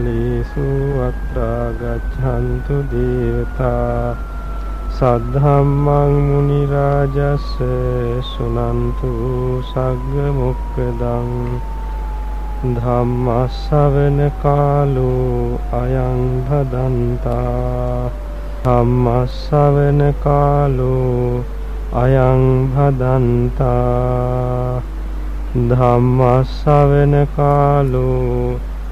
කාලේසු අත්‍රා ගච්ඡන්තු දේවතා සද්ධම්මං මුනි රාජස්ස සුනන්තු සග්ග මොක්කදං ධම්මස්සවන කාලෝ අයං භදන්තා ධම්මස්සවන කාලෝ අයං භදන්තා ධම්මස්සවන කාලෝ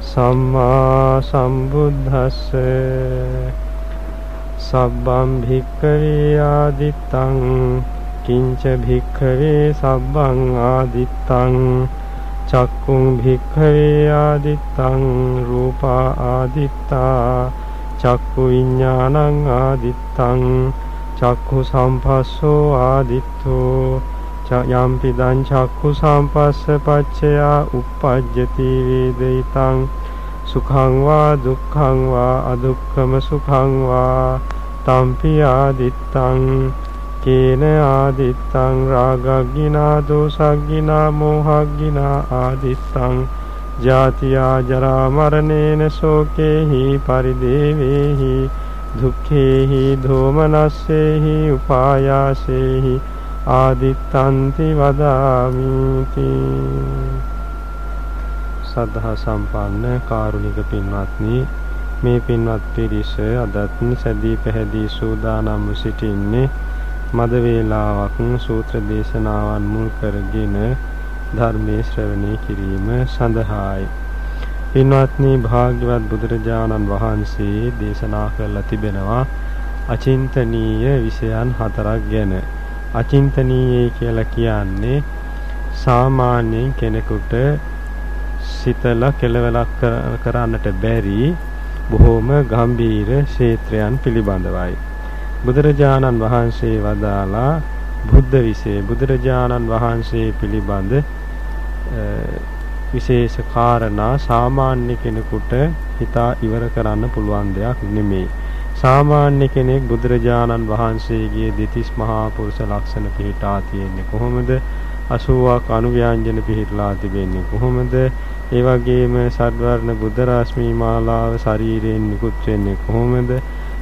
සම්මා සම්බුද්දස්ස සබ්බම් භික්ඛවේ ආදිත්තං කිංච භික්ඛවේ සබ්බං ආදිත්තං චක්කුං භික්ඛවේ ආදිත්තං රූපා ආදිත්තා චක්කු විඥානං ආදිත්තං චක්ඛු සම්පස්සෝ ආදිත්තෝ යම්පි දං චක්ඛු සම්පස්ස පච්චයා uppajjati වේදිතං සුඛං වා දුක්ඛං වා අදුක්ඛම සුඛං වා තම්පි ආදිත්තං කේන ආදිත්තං රාගග්ගිනා දෝසග්ගිනා මෝහග්ගිනා ආදිත්තං ජාතියා ජරා මරණේන සෝකේහි පරිදේවේහි දුක්ඛේහි ධෝමනස්සේහි උපායාසේහි ආදිත්තන්ති වදාමිති සද්ධා සම්පන්න කාරුණික පින්වත්නි මේ පින්වත් පිරිස අදත් සැදී පැහැදී සූදානම් සිටින්නේ මද වේලාවක් සූත්‍ර දේශනාවන් මුල් කරගෙන ධර්මයේ ශ්‍රවණය කිරීම සඳහායි. පින්වත්නි භාග්‍යවත් බුදුරජාණන් වහන්සේ දේශනා කරලා තිබෙනවා අචින්තනීය විෂයන් හතරක් ගැන. අචින්තනීයයි කියලා කියන්නේ සාමාන්‍යයෙන් කෙනෙකුට සිතලා කෙලවලක් කරන්නට බැරි බොහෝම ගම්බීර ක්ෂේත්‍රයන් පිළිබඳවයි. බුදුරජාණන් වහන්සේ වදාලා බුද්ධ විශේෂ බුදුරජාණන් වහන්සේ පිළිබඳ විශේෂ කාරණා සාමාන්‍ය කෙනෙකුට හිතා ඉවර කරන්න පුළුවන් දෙයක් නෙමෙයි. සාමාන්‍ය කෙනෙක් බුදුරජාණන් වහන්සේගේ දෙතිස් මහා පුරුෂ ලක්ෂණ පිහිටා තියෙන්නේ කොහොමද? 80ක් අනුව්‍යංජන පිහිටලා තිබෙන්නේ කොහොමද? ඒ වගේම සද්වර්ණ බුද්ධ රශ්මී මාලාව ශරීරයෙන් නිකුත් වෙන්නේ කොහොමද?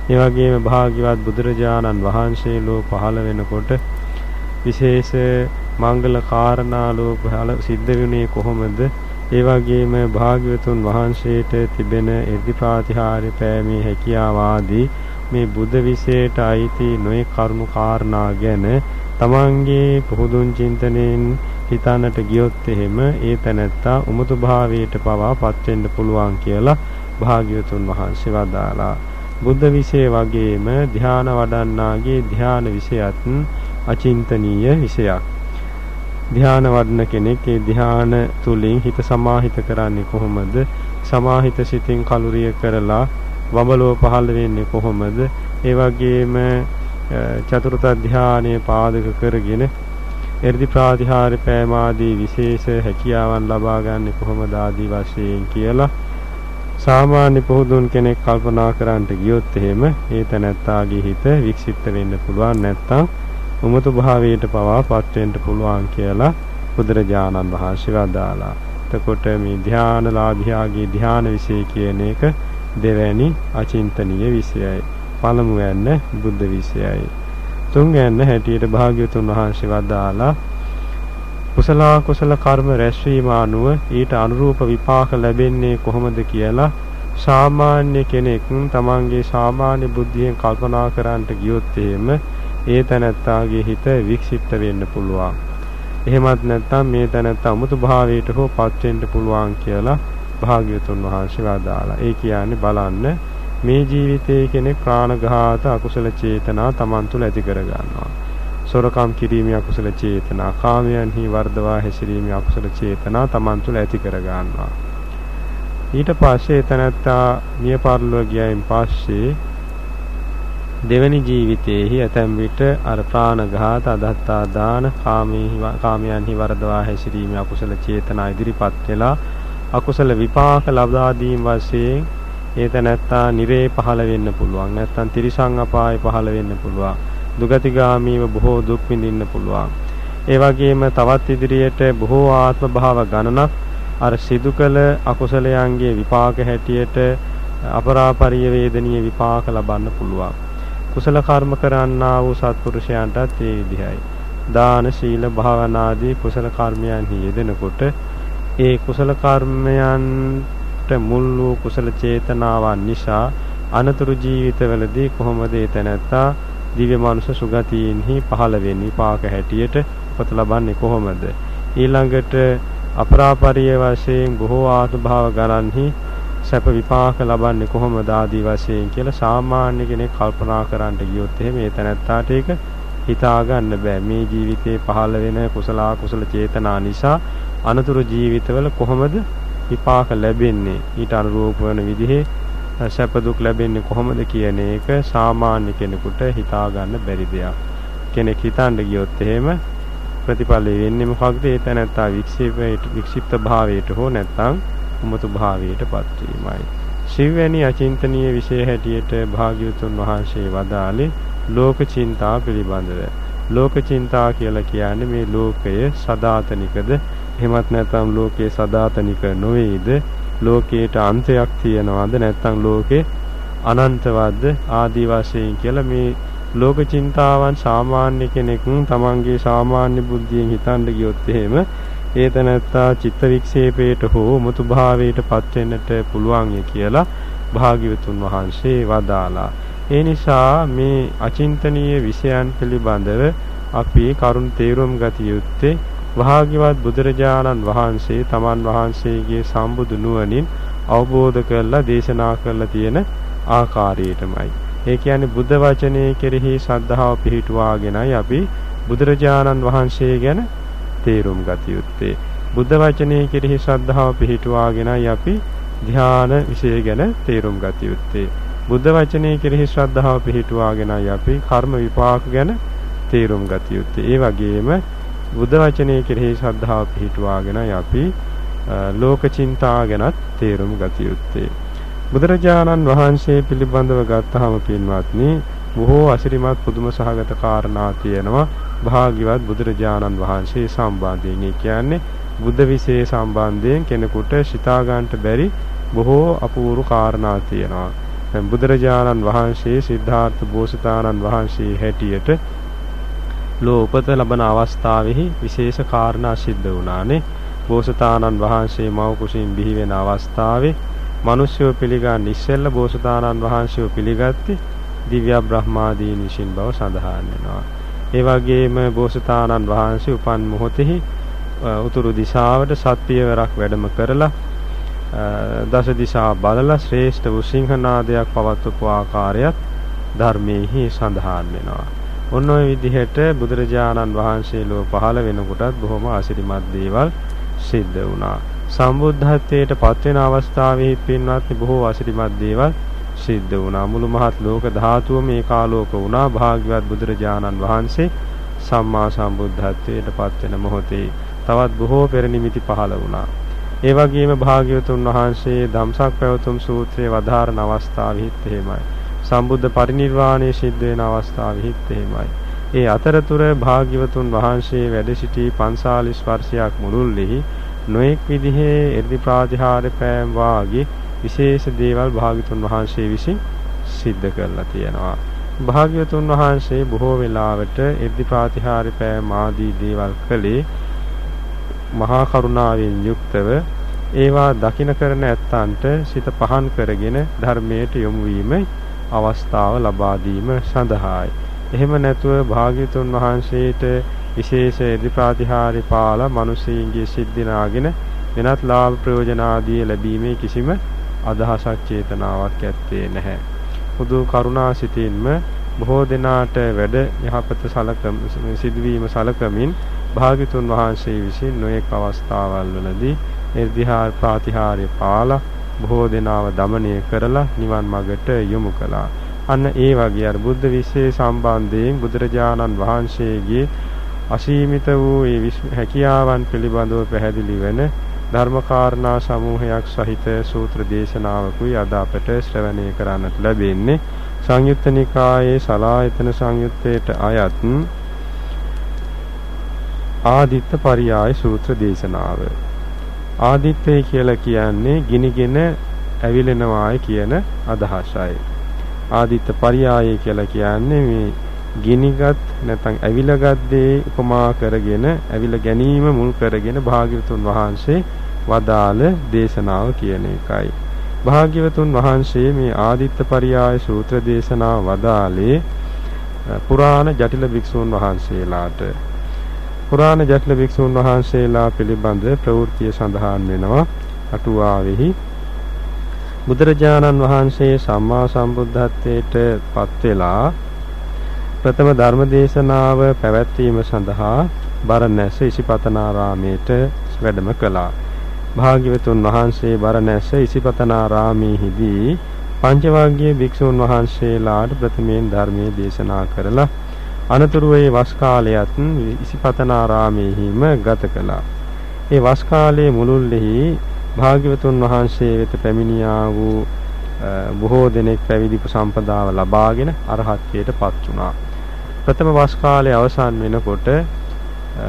ඒ වගේම භාග්‍යවත් බුදුරජාණන් වහන්සේ ලෝ පහළ වෙනකොට විශේෂ මංගල කාරණාලෝ පහළ සිද්ධ වෙන්නේ කොහොමද? ඒ වගේම භාග්‍යවතුන් වහන්සේට තිබෙන එර්ධි ප්‍රාතිහාර්ය පෑමේ හැකියාව ආදී මේ බුද්ධ විශේෂයට අයිති නොයේ කරුණු කාරණා ගැන තමන්ගේ පුහුදුන් චින්තනයෙන් හිතන්නට ගියොත් එහෙම ඒ තැනැත්තා උමතු භාවයට පවා පත් වෙන්න පුළුවන් කියලා භාග්‍යවතුන් වහන්සේ වදාලා බුද්ධ විශේෂ වගේම ධ්‍යාන වඩන්නාගේ ධ්‍යාන විශේෂයත් අචින්තනීය විශේෂයක් ධ්‍යාන වඩන කෙනෙක් ඒ ධ්‍යාන තුලින් හිත සමාහිත කරන්නේ කොහොමද? සමාහිත සිතින් කලුරිය කරලා වඹලෝ පහළ වෙන්නේ කොහොමද? ඒ වගේම චතුර්ථ ධ්‍යානයේ පාදක කරගෙන එර්ධි ප්‍රාතිහාර්ය පෑම ආදී විශේෂ හැකියාවන් ලබා ගන්න කොහොමද ආදී වශයෙන් කියලා සාමාන්‍ය පොහුදුන් කෙනෙක් කල්පනා කරන්නට ගියොත් එහෙම ඒ තැනැත්තාගේ හිත වික්ෂිප්ත වෙන්න පුළුවන් නැත්තම් උමතු භාවයට පවා පත් වෙන්න පුළුවන් කියලා බුදුරජාණන් වහන්සේ වදාලා. එතකොට මේ ධානලාභියාගේ ධාන විශේෂ කියන එක දෙවැනි අචින්තනීය විෂයයි. පළමුවැන්න බුද්ධ විෂයයි. තුන්වැන්න හැටියට භාග්‍යවතුන් වහන්සේ වදාලා කුසල කුසල කර්ම රැස්වීම අනුව ඊට අනුරූප විපාක ලැබෙන්නේ කොහොමද කියලා සාමාන්‍ය කෙනෙක් තමන්ගේ සාමාන්‍ය බුද්ධියෙන් කල්පනා කරන්නට ගියොත් එහෙම ඒ තැනැත්තාගේ හිත වික්ෂිප්ත වෙන්න පුළුවන්. එහෙමත් නැත්නම් මේ තැනැත්තා අමුතු භාවයට හෝ පත් වෙන්න පුළුවන් කියලා භාග්‍යවතුන් වහන්සේ වදාලා. ඒ කියන්නේ බලන්න මේ ජීවිතයේ කෙනෙක් ප්‍රාණඝාත අකුසල චේතනා Taman තුල ඇති කර ගන්නවා. සොරකම් කිරීමේ අකුසල චේතනා, කාමයන්හි වර්ධවා හැසිරීමේ අකුසල චේතනා Taman තුල ඇති කර ගන්නවා. ඊට පස්සේ තැනැත්තා මිය පරලොව ගියයින් පස්සේ දෙවැනි ජීවිතයේහි ඇතැම් විට අර ප්‍රාණඝාත අදත්තා දාන කාමයන්හි වරදවා හැසිරීමේ අකුසල චේතනා ඉදිරිපත් වෙලා අකුසල විපාක ලබා දීම වශයෙන් ඒත නැත්තා නිරේ පහළ වෙන්න පුළුවන්. නැත්නම් තිරිසං අපායේ පහළ වෙන්න පුළුවන්. දුගතිගාමීව බොහෝ දුක් විඳින්න පුළුවන්. ඒ වගේම තවත් ඉදිරියට බොහෝ ආත්ම භාව ගණනක් අර සිදු කළ අකුසලයන්ගේ විපාක හැටියට අපරාපරිය වේදනීය විපාක ලබන්න පුළුවන්. කුසල කර්ම කරන්නා වූ සත්පුරුෂයන්ටත් ඒ විදිහයි. දාන සීල භාවනාදී කුසල කර්මයන්හි යෙදෙනකොට ඒ කුසල කර්මයන්ට මුල් වූ කුසල චේතනාවන් නිසා අනතුරු ජීවිතවලදී කොහොමද ඒ තැනැත්තා දිව්‍ය මනුෂ්‍ය සුගතියින්හි පහළ වෙන්නේ විපාක හැටියට උපත ලබන්නේ කොහොමද? ඊළඟට අපරාපරිය වශයෙන් බොහෝ ආත්ම භාව ගණන්හි සැප විපාක ලබන්නේ කොහොමද ආදී වශයෙන් කියලා සාමාන්‍ය කෙනෙක් කල්පනා කරන්න ගියොත් එහෙම ඒ තැනත්තාට ඒක හිතා ගන්න බෑ. මේ ජීවිතේ පහළ වෙන කුසල කුසල චේතනා නිසා අනතුරු ජීවිතවල කොහොමද විපාක ලැබෙන්නේ? ඊට අනුරූප වන විදිහේ සැප දුක් ලැබෙන්නේ කොහොමද කියන එක සාමාන්‍ය කෙනෙකුට හිතා ගන්න බැරි දෙයක්. කෙනෙක් හිතන්න ගියොත් එහෙම ප්‍රතිඵලය වෙන්නේ මොකක්ද? ඒ තැනත්තා වික්ෂිප්ත වික්ෂිප්ත භාවයට හෝ නැත්නම් උමතු භාවයට පත්වීමයි. ශිව්වැනි අචින්තනීය විශේෂ හැටියට භාග්‍යවතුන් වහන්සේ වදාළේ ලෝක චින්තා පිළිබඳව. ලෝක චින්තා කියලා කියන්නේ මේ ලෝකය සදාතනිකද එහෙමත් නැත්නම් ලෝකයේ සදාතනික නොවේද ලෝකයට අන්තයක් තියනවද නැත්නම් ලෝකේ අනන්තවත්ද ආදී වශයෙන් කියලා මේ ලෝක චින්තාවන් සාමාන්‍ය කෙනෙක් තමන්ගේ සාමාන්‍ය බුද්ධියෙන් හිතන්න ගියොත් එහෙම ඒ තැනත්තා චිත්ත වික්ෂේපයට හෝ මුතු භාවයට පත් වෙන්නට පුළුවන් කියලා භාග්‍යවතුන් වහන්සේ වදාලා. ඒ නිසා මේ අචින්තනීය විෂයන් පිළිබඳව අපි කරුණ තේරුම් ගත යුත්තේ භාග්‍යවත් බුදුරජාණන් වහන්සේ තමන් වහන්සේගේ සම්බුදු නුවණින් අවබෝධ කරලා දේශනා කරලා තියෙන ආකාරයටමයි. ඒ කියන්නේ බුද්ධ වචනේ කෙරෙහි ශ්‍රද්ධාව පිහිටුවාගෙනයි අපි බුදුරජාණන් වහන්සේ ගැන තේරුම් ගත යුත්තේ. බුද්ධ වචනේ කෙරෙහි ශ්‍රද්ධාව පිහිටුවාගෙනයි අපි ධ්‍යාන විෂය ගැන තේරුම් ගත යුත්තේ. බුද්ධ වචනේ කෙරෙහි ශ්‍රද්ධාව පිහිටුවාගෙනයි අපි කර්ම විපාක ගැන තේරුම් ගත යුත්තේ. ඒ වගේම බුද්ධ වචනේ කෙරෙහි ශ්‍රද්ධාව පිහිටුවාගෙනයි අපි ලෝක චින්තා ගැනත් තේරුම් ගත යුත්තේ. බුදුරජාණන් වහන්සේ පිළිබඳව ගත්තහම පින්වත්නි බොහෝ අසිරිමත් පුදුම සහගත කාරණා තියෙනවා භාග්‍යවත් බුදුරජාණන් වහන්සේ සම්බන්ධයෙන්. ඒ කියන්නේ බුද්ධ විශේෂ සම්බන්ධයෙන් කෙනෙකුට සිතා ගන්නට බැරි බොහෝ අපූර්ව කාරණා තියෙනවා. දැන් බුදුරජාණන් වහන්සේ සිද්ධාර්ථ බෝසතාණන් වහන්සේ හැටියට ලෝ උපත ලබන අවස්ථාවෙහි විශේෂ කාරණා සිද්ධ වුණානේ. බෝසතාණන් වහන්සේ මව් කුසින් බිහි වෙන අවස්ථාවේ මිනිස්යෝ පිළිගන්න ඉස්සෙල්ල බෝසතාණන් වහන්සේව පිළිගත්තේ දිව්‍ය බ්‍රහ්මාදීන් විසින් බව සඳහන් වෙනවා. ඒ වගේම බෝසතාණන් වහන්සේ උපන් මොහොතෙහි උතුරු දිශාවට සත්පියවරක් වැඩම කරලා දස දිශා බලලා ශ්‍රේෂ්ඨ වූ සිංහනාදයක් පවත්වපු ආකාරයත් ධර්මයේහි සඳහන් වෙනවා. ඔන්න ඔය විදිහට බුදුරජාණන් වහන්සේ ලෝ පහළ වෙනකොටත් බොහොම ආශිර්වාද දේවල් සිද්ධ වුණා. සම්බුද්ධත්වයට පත්වෙන අවස්ථාවේ පින්වත්නි බොහෝ අසිරිමත් දේවල් සිද්ධ වුණා. මුළු මහත් ලෝක ධාතුවම ඒකාලෝක වුණා. භාග්‍යවත් බුදුරජාණන් වහන්සේ සම්මා සම්බුද්ධත්වයට පත්වෙන මොහොතේ තවත් බොහෝ පෙර නිමිති පහළ වුණා. ඒ වගේම භාග්‍යවතුන් වහන්සේ ධම්සක් පැවතුම් සූත්‍රයේ වදාරන අවස්ථාවෙහිත් එහෙමයි. සම්බුද්ධ පරිනිර්වාණය සිද්ධ වෙන අවස්ථාවෙහිත් එහෙමයි. ඒ අතරතුර භාග්‍යවතුන් වහන්සේ වැඩ සිටි 45 වර්ෂයක් මුළුල්ලේ නොඑක් විදිහේ එර්දි ප්‍රාතිහාර පෑම් වාගේ විශේෂ දේවල් භාග්‍යතුන් වහන්සේ විසින් සිද්ධ කරලා තියෙනවා. භාග්‍යතුන් වහන්සේ බොහෝ වෙලාවට එර්දි ප්‍රාතිහාර පෑම් ආදී දේවල් කළේ මහා කරුණාවෙන් යුක්තව ඒවා දකින කරන ඇත්තන්ට සිත පහන් කරගෙන ධර්මයට යොමු වීම අවස්ථාව ලබා දීම සඳහායි. එහෙම නැතුව භාග්‍යතුන් වහන්සේට විශේෂ එදි ප්‍රාතිහාර්ය පාලා මිනිසීන්ගේ සිද්ධිනාගෙන වෙනත් ලාභ ප්‍රයෝජන ආදී ලැබීමේ කිසිම අදහසක් චේතනාවක් ඇත්තේ නැහැ. හුදු කරුණා සිතින්ම බොහෝ දෙනාට වැඩ යහපත සලකම් සිදුවීම සලකමින් භාග්‍යතුන් වහන්සේ විසින් නොයෙක් අවස්ථාවල් වලදී නිර්දිහාර ප්‍රතිහාරය පාලා බොහෝ දෙනාව দমনය කරලා නිවන් මඟට යොමු කළා. අන්න ඒ වගේ අර බුද්ධ විශ්ේ සම්බන්ධයෙන් බුදුරජාණන් වහන්සේගේ අසීමිත වූ ඒ හැකියාවන් පිළිබඳව පැහැදිලි වෙන ධර්මකාරණා සමූහයක් සහිත සූත්‍ර දේශනාවකුයි අද අපට ශ්‍රවණය කරන්නට ලැබෙන්නේ සංයුත්ත නිකායේ සලායතන සංයුත්තේට අයත් ආදිත්ත පරියාය සූත්‍ර දේශනාව. ආදිත්තේ කියලා කියන්නේ ගිනිගෙන ඇවිලෙනවායි කියන අදහසයි. ආදිත්ත පරියාය කියලා කියන්නේ මේ ගිනිගත් නැත්නම් ඇවිලගත් දේ උපමා කරගෙන ඇවිල ගැනීම මුල් කරගෙන භාග්‍යවතුන් වහන්සේ වදාළ දේශනාව කියන එකයි. භාග්‍යවතුන් වහන්සේ මේ ආදිත්ත පරියාය සූත්‍ර දේශනාව වදාළේ පුරාණ ජටිල භික්ෂූන් වහන්සේලාට පුරාණ ජටිල භික්ෂූන් වහන්සේලා පිළිබඳ ප්‍රවෘත්තිය සඳහන් වෙනවා අටුවාවෙහි බුදුරජාණන් වහන්සේ සම්මා සම්බුද්ධත්වයට පත් වෙලා ප්‍රථම ධර්ම දේශනාව පැවැත්වීම සඳහා බරණැස ඉසිපතනාරාමයට වැඩම කළා. භාග්‍යවතුන් වහන්සේ බරණැස ඉසිපතනාරාමේහිදී පංචවාග්ගයේ භික්ෂූන් වහන්සේලාට ප්‍රථමයෙන් ධර්මයේ දේශනා කරලා අනතුරුව ඒ වස් කාලයත් ඉසිපතනාරාමයේහිම ගත කළා. ඒ වස් කාලයේ මුළුල්ලෙහි භාග්‍යවතුන් වහන්සේ වෙත පැමිණියා වූ බොහෝ දෙනෙක් පැවිදි සම්පදාව ලබාගෙන අරහත්ත්වයට පත් වුණා. ප්‍රථම වස් කාලයේ අවසන් වෙනකොට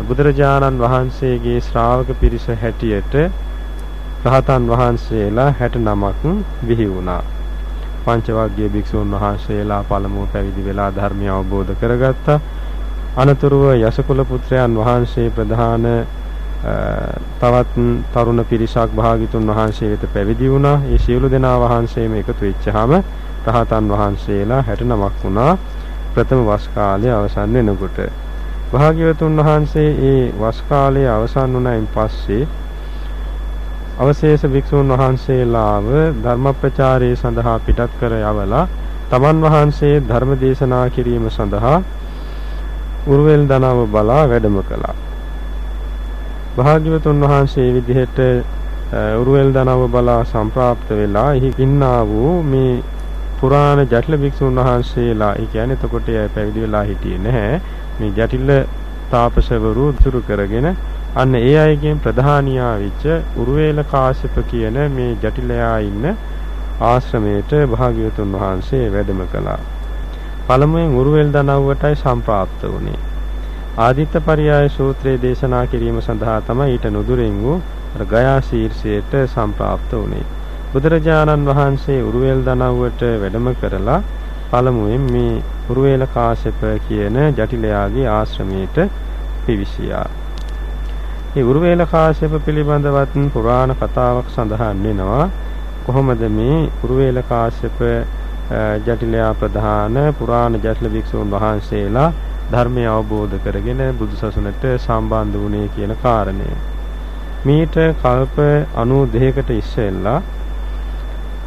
බුදුරජාණන් වහන්සේගේ ශ්‍රාවක පිරිස හැටියට රහතන් වහන්සේලා 69ක් බිහි වුණා. පංචවග්ගීය භික්ෂූන් වහන්සේලා පළමුව පැවිදි වෙලා ධර්මය අවබෝධ කරගත්තා. අනතුරුව යසකුල පුත්‍රයන් වහන්සේ ප්‍රධාන තවත් තරුණ පිරිසක් භාගිතුන් වහන්සේ වෙත පැවිදි වුණා. ඒ සියලු දෙනා වහන්සේම එකතු වෙච්චාම රහතන් වහන්සේලා 69ක් වුණා. ප්‍රථම වස් කාලය අවසන් වෙනකොට භාග්‍යවතුන් වහන්සේ ඒ වස් කාලය අවසන් වුණයින් පස්සේ අවශේෂ භික්ෂූන් වහන්සේලාව ධර්ම ප්‍රචාරයේ සඳහා පිටත් කර යවලා තමන් වහන්සේ ධර්ම දේශනා කිරීම සඳහා උරුවෙල් දනව බලා වැඩම කළා. භාග්‍යවතුන් වහන්සේ විදිහට උරුවෙල් දනව බලා සම්ප්‍රාප්ත වෙලා එහි ඉන්නා වූ මේ පුරාණ ජටිල භික්ෂුන් වහන්සේලා ඒ කියන්නේ එතකොට පැවිදි වෙලා හිටියේ නැහැ. මේ ජටිල තාපසවරු දුරු කරගෙන අන්න ඒ අයගෙන් ප්‍රධානියා වෙච්ච උරුවේල කාශ්‍යප කියන මේ ජටිලයා ඉන්න ආශ්‍රමයට භාග්‍යවතුන් වහන්සේ වැඩම කළා. පළමුවෙන් උරුවෙල් දනව්වටයි සම්ප්‍රාප්ත වුණේ. ආදිත්ත පරියාය සූත්‍රයේ දේශනා කිරීම සඳහා තමයි ඊට නුදුරින් වූ ගයා ශීර්ෂයට සම්ප්‍රාප්ත වුණේ. බුදුරජාණන් වහන්සේ උරුවෙල් දනව්වට වැඩම කරලා පළමුවෙන් මේ උරුවේල කාශ්‍යප කියන ජටිලයාගේ ආශ්‍රමයට පිවිසියා. මේ උරුවේල කාශ්‍යප පිළිබඳවත් පුරාණ කතාවක් සඳහන් වෙනවා. කොහොමද මේ උරුවේල කාශ්‍යප ජටිලයා ප්‍රධාන පුරාණ ජටිල භික්ෂූන් වහන්සේලා ධර්මය අවබෝධ කරගෙන බුදුසසුනට සම්බන්ධ වුණේ කියන කාරණය. මීට කල්ප 92කට ඉස්සෙල්ලා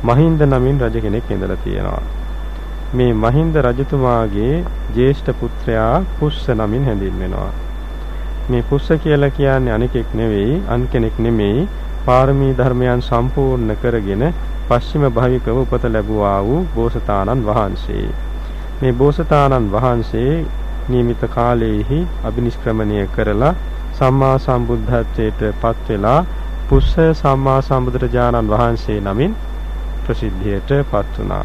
මහින්ද නමින් රජ කෙනෙක් ඉඳලා තියෙනවා. මේ මහින්ද රජතුමාගේ ජේෂ්ඨ පුත්‍රයා කුස්ස නමින් හැඳින්වෙනවා. මේ පුස්ස කියලා කියන්නේ අනිකෙක් නෙවෙයි අන් කෙනෙක් නෙමෙයි පාරමී ධර්මයන් සම්පූර්ණ කරගෙන පශ්චිම භාවිකව උපත ලැබුවා වූ බෝසතාණන් වහන්සේ. මේ බෝසතාණන් වහන්සේ නියමිත කාලයේහි අබිනිෂ්ක්‍රමණය කරලා සම්මා සම්බුද්ධත්වයට පත් වෙලා පුස්ස සම්මා සම්බුදුරජාණන් වහන්සේ නමින් ප්‍රසිද්ධියට පත් වුණා.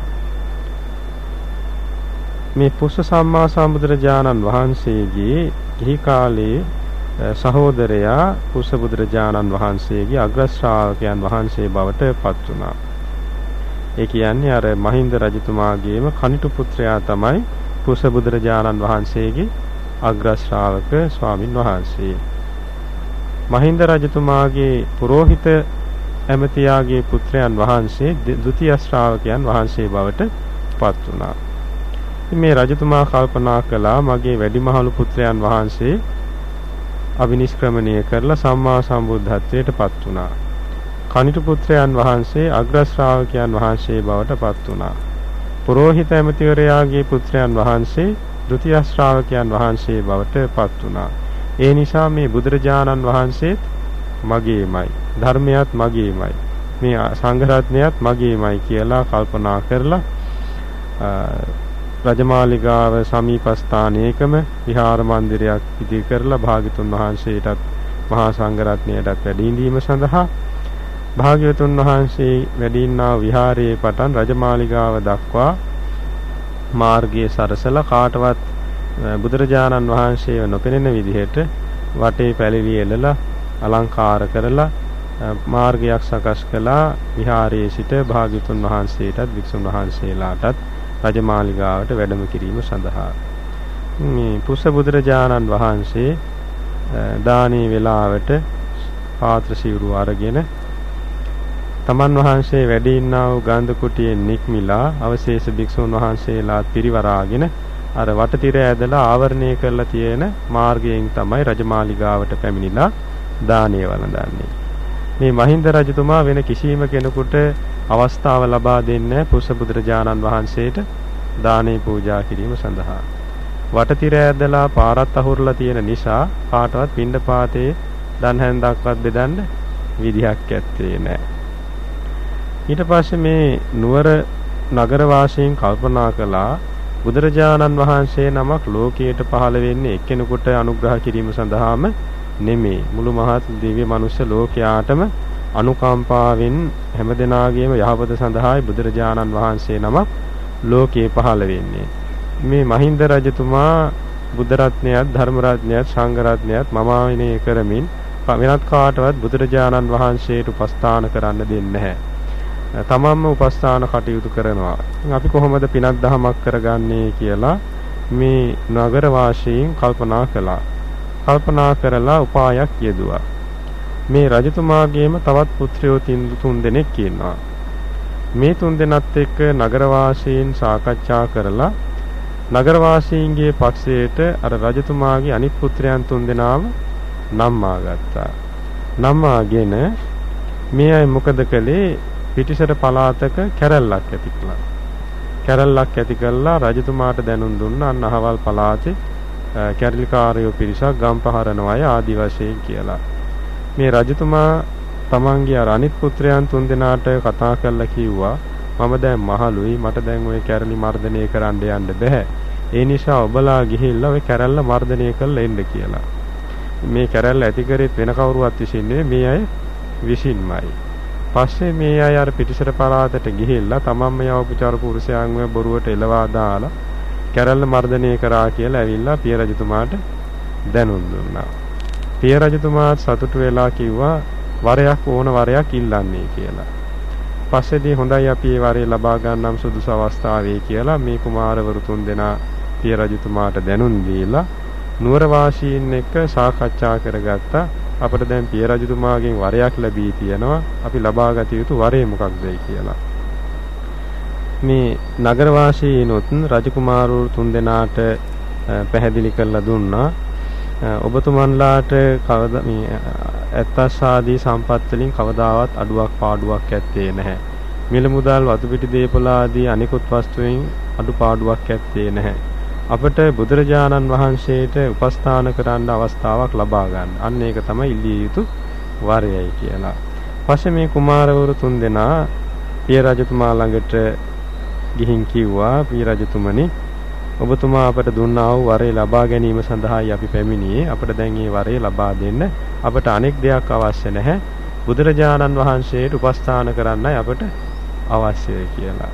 මේ පුස්ස සම්මා සම්බුදුරජාණන් වහන්සේගේ ගිහි කාලයේ සහෝදරයා කුසබුදුරජාණන් වහන්සේගේ අග්‍ර ශ්‍රාවකයන් වහන්සේ බවට පත් වුණා. ඒ කියන්නේ අර මහින්ද රජතුමාගේම කනිටු පුත්‍රයා තමයි කුසබුදුරජාණන් වහන්සේගේ අග්‍ර ශ්‍රාවක ස්වාමින් වහන්සේ. මහින්ද රජතුමාගේ පුරෝහිත ඇමතියාගේ පුත්‍රයන් වහන්සේ ဒ ුතිය ශ්‍රාවකයන් වහන්සේ බවට පත් වුණා. මේ රජතුමා කල්පනා කළා මගේ වැඩිමහලු පුත්‍රයන් වහන්සේ අවිනිෂ්ක්‍රමණය කරලා සම්මා සම්බුද්ධත්වයට පත් වුණා. කනිට පුත්‍රයන් වහන්සේ අග්‍ර ශ්‍රාවකයන් වහන්සේ බවට පත් වුණා. පූජිත ඇමතිවරයාගේ පුත්‍රයන් වහන්සේ ဒ ුතිය ශ්‍රාවකයන් වහන්සේ බවට පත් වුණා. ඒ නිසා මේ බුදුරජාණන් වහන්සේත් මගේමයි. ධර්මයත් මගේමයි. මේ සංඝ රත්නයත් මගේමයි කියලා කල්පනා කරලා රජමාලිගාව සමීපස්ථානයකම විහාර මන්දිරයක් ඉදි කරලා භාග්‍යතුන් වහන්සේටත් මහා සංඝරත්නයටත් වැඩිඳීම සඳහා භාග්‍යවතුන් වහන්සේ වැඩින්නා විහාරයේ පටන් රජමාලිගාව දක්වා මාර්ගයේ සරසලා කාටවත් බුදුරජාණන් වහන්සේව නොපෙනෙන විදිහට වටේ පැලිලි එළලා අලංකාර කරලා මාර්ගයක් සකස් කළා විහාරයේ සිට භාග්‍යතුන් වහන්සේටත් වික්ෂුන් වහන්සේලාටත් රජමාලිගාවට වැඩම කිරීම සඳහා. මේ පුස්ස බුදුරජාණන් වහන්සේ දානී වේලාවට පාත්‍ර සිවුරු අරගෙන තමන් වහන්සේ වැඩ ඉන්නා වූ ගන්ධ කුටියෙන් නික්මිලා අවශේෂ භික්ෂුන් වහන්සේලාත් පිරිවරාගෙන අර වටතිර ඇදලා ආවරණය කරලා තියෙන මාර්ගයෙන් තමයි රජමාලිගාවට පැමිණිලා දානය වළඳන්නේ. මේ මහින්ද රජතුමා වෙන කිසිම කෙනෙකුට අවස්ථාව ලබා දෙන්නේ පුරුෂ බුදුරජාණන් වහන්සේට දානේ පූජා කිරීම සඳහා. වටතිර ඇදලා පාරත් අහුරලා තියෙන නිසා කාටවත් පින්ඩපාතේ දන් හැන්දක්වත් බෙදන්න විදිහක් ඇත්තේ නැහැ. ඊට පස්සේ මේ නුවර නගර වාසීන් කල්පනා කළා බුදුරජාණන් වහන්සේ නමක් ලෝකයට පහළ වෙන්නේ එක්කෙනෙකුට අනුග්‍රහ කිරීම සඳහාම නෙමේ මුළු මහත් දිව්‍ය මනුෂ්‍ය ලෝකයාටම අනුකම්පාවෙන් හැමදෙනාගේම යහපත සඳහායි බුදුරජාණන් වහන්සේ නමක් ලෝකේ පහළ වෙන්නේ මේ මහින්ද රජතුමා බුද්ධ රත්නයත් ධර්ම රත්නයත් සංඝ රත්නයත් මමාවිනය කරමින් වෙනත් කාටවත් බුදුරජාණන් වහන්සේට උපස්ථාන කරන්න දෙන්නේ නැහැ. තමන්ම උපස්ථාන කටයුතු කරනවා. අපි කොහොමද පිනක් දහමක් කරගන්නේ කියලා මේ නගර වාසීන් කල්පනා කළා. කල්පනා කරලා උපායක් යෙදුවා. මේ රජතුමාගේම තවත් පුත්‍රයෝ තුන් දෙනෙක් ඉන්නවා. මේ තුන් දෙනත් එක්ක නගරවාසීන් සාකච්ඡා කරලා නගරවාසීන්ගේ පක්ෂයට අර රජතුමාගේ අනිත් පුත්‍රයන් තුන් දෙනාම නම්මා ගත්තා. නම්මාගෙන මේ අය මොකද කළේ පිටිසර පළාතක කැරැල්ලක් ඇති කළා. කැරැල්ලක් ඇති කළා රජතුමාට දැනුම් දුන්න අන්න අහවල් පළාතේ කැරලිකාරයෝ පිරිසක් ගම් පහරන අය ආදි වශයෙන් කියලා. මේ රජතුමා තමන්ගේ අර අනිත් පුත්‍රයන් තුන්දෙනාට කතා කරලා කිව්වා මම දැන් මහලුයි මට දැන් ওই කැරලි මර්ධනය කරන්න යන්න බෑ. ඒ නිසා ඔබලා ගිහිල්ලා ওই කැරල්ල මර්ධනය කරලා එන්න කියලා. මේ කැරල්ල ඇති කරෙත් වෙන කවුරුවත් විසින් මේ අය විසින්මයි. පස්සේ මේ අය අර පිටිසර පළාතට ගිහිල්ලා තමන්ම යවපු චාරු පුරුෂයන්ව බොරුවට එලවා දාලා කැරල්ල මර්ධනය කරා කියලා ඇවිල්ලා පිය රජතුමාට දැනුම් දුන්නා. පිය රජතුමාත් සතුටු වෙලා කිව්වා වරයක් ඕන වරයක් ඉල්ලන්නේ කියලා. පස්සේදී හොඳයි අපි මේ වරේ ලබා ගන්නම් සුදුසු අවස්ථාවේ කියලා මේ කුමාරවරු තුන් දෙනා පිය රජතුමාට දැනුම් දීලා නුවර වාසීන් එක්ක සාකච්ඡා කරගත්තා. අපිට දැන් පිය රජතුමාගෙන් වරයක් ලැබී තියෙනවා. අපි ලබාගත යුතු වරේ මොකක්දයි කියලා. මේ නගරවාසීනොත් රජකුමාරවරු තුන්දෙනාට පැහැදිලි කරලා දුන්නා ඔබතුමන්ලාට කවදා මේ ඇත්තස් ආදී සම්පත් වලින් කවදාවත් අඩුවක් පාඩුවක් ඇත්තේ නැහැ. මිල මුදල් වතු පිටි දීපල ආදී අනිකුත් වස්තුවෙන් අඩුපාඩුවක් ඇත්තේ නැහැ. අපට බුදුරජාණන් වහන්සේට උපස්ථාන කරන්න අවස්ථාවක් ලබා ගන්න. අන්න ඒක තමයි ඉල්ලිය යුතු වරයයි කියලා. පස්සේ මේ කුමාරවරු තුන්දෙනා පිය රජතුමා ළඟට ගිහින් කිව්වා පිය රජතුමනි ඔබතුමා අපට දුන්නා වූ වරේ ලබා ගැනීම සඳහායි අපි පැමිණියේ. අපට දැන් මේ වරේ ලබා දෙන්න අපට අනෙක් දෙයක් අවශ්‍ය නැහැ. බුදුරජාණන් වහන්සේට උපස්ථාන කරන්නයි අපට අවශ්‍යයි කියලා.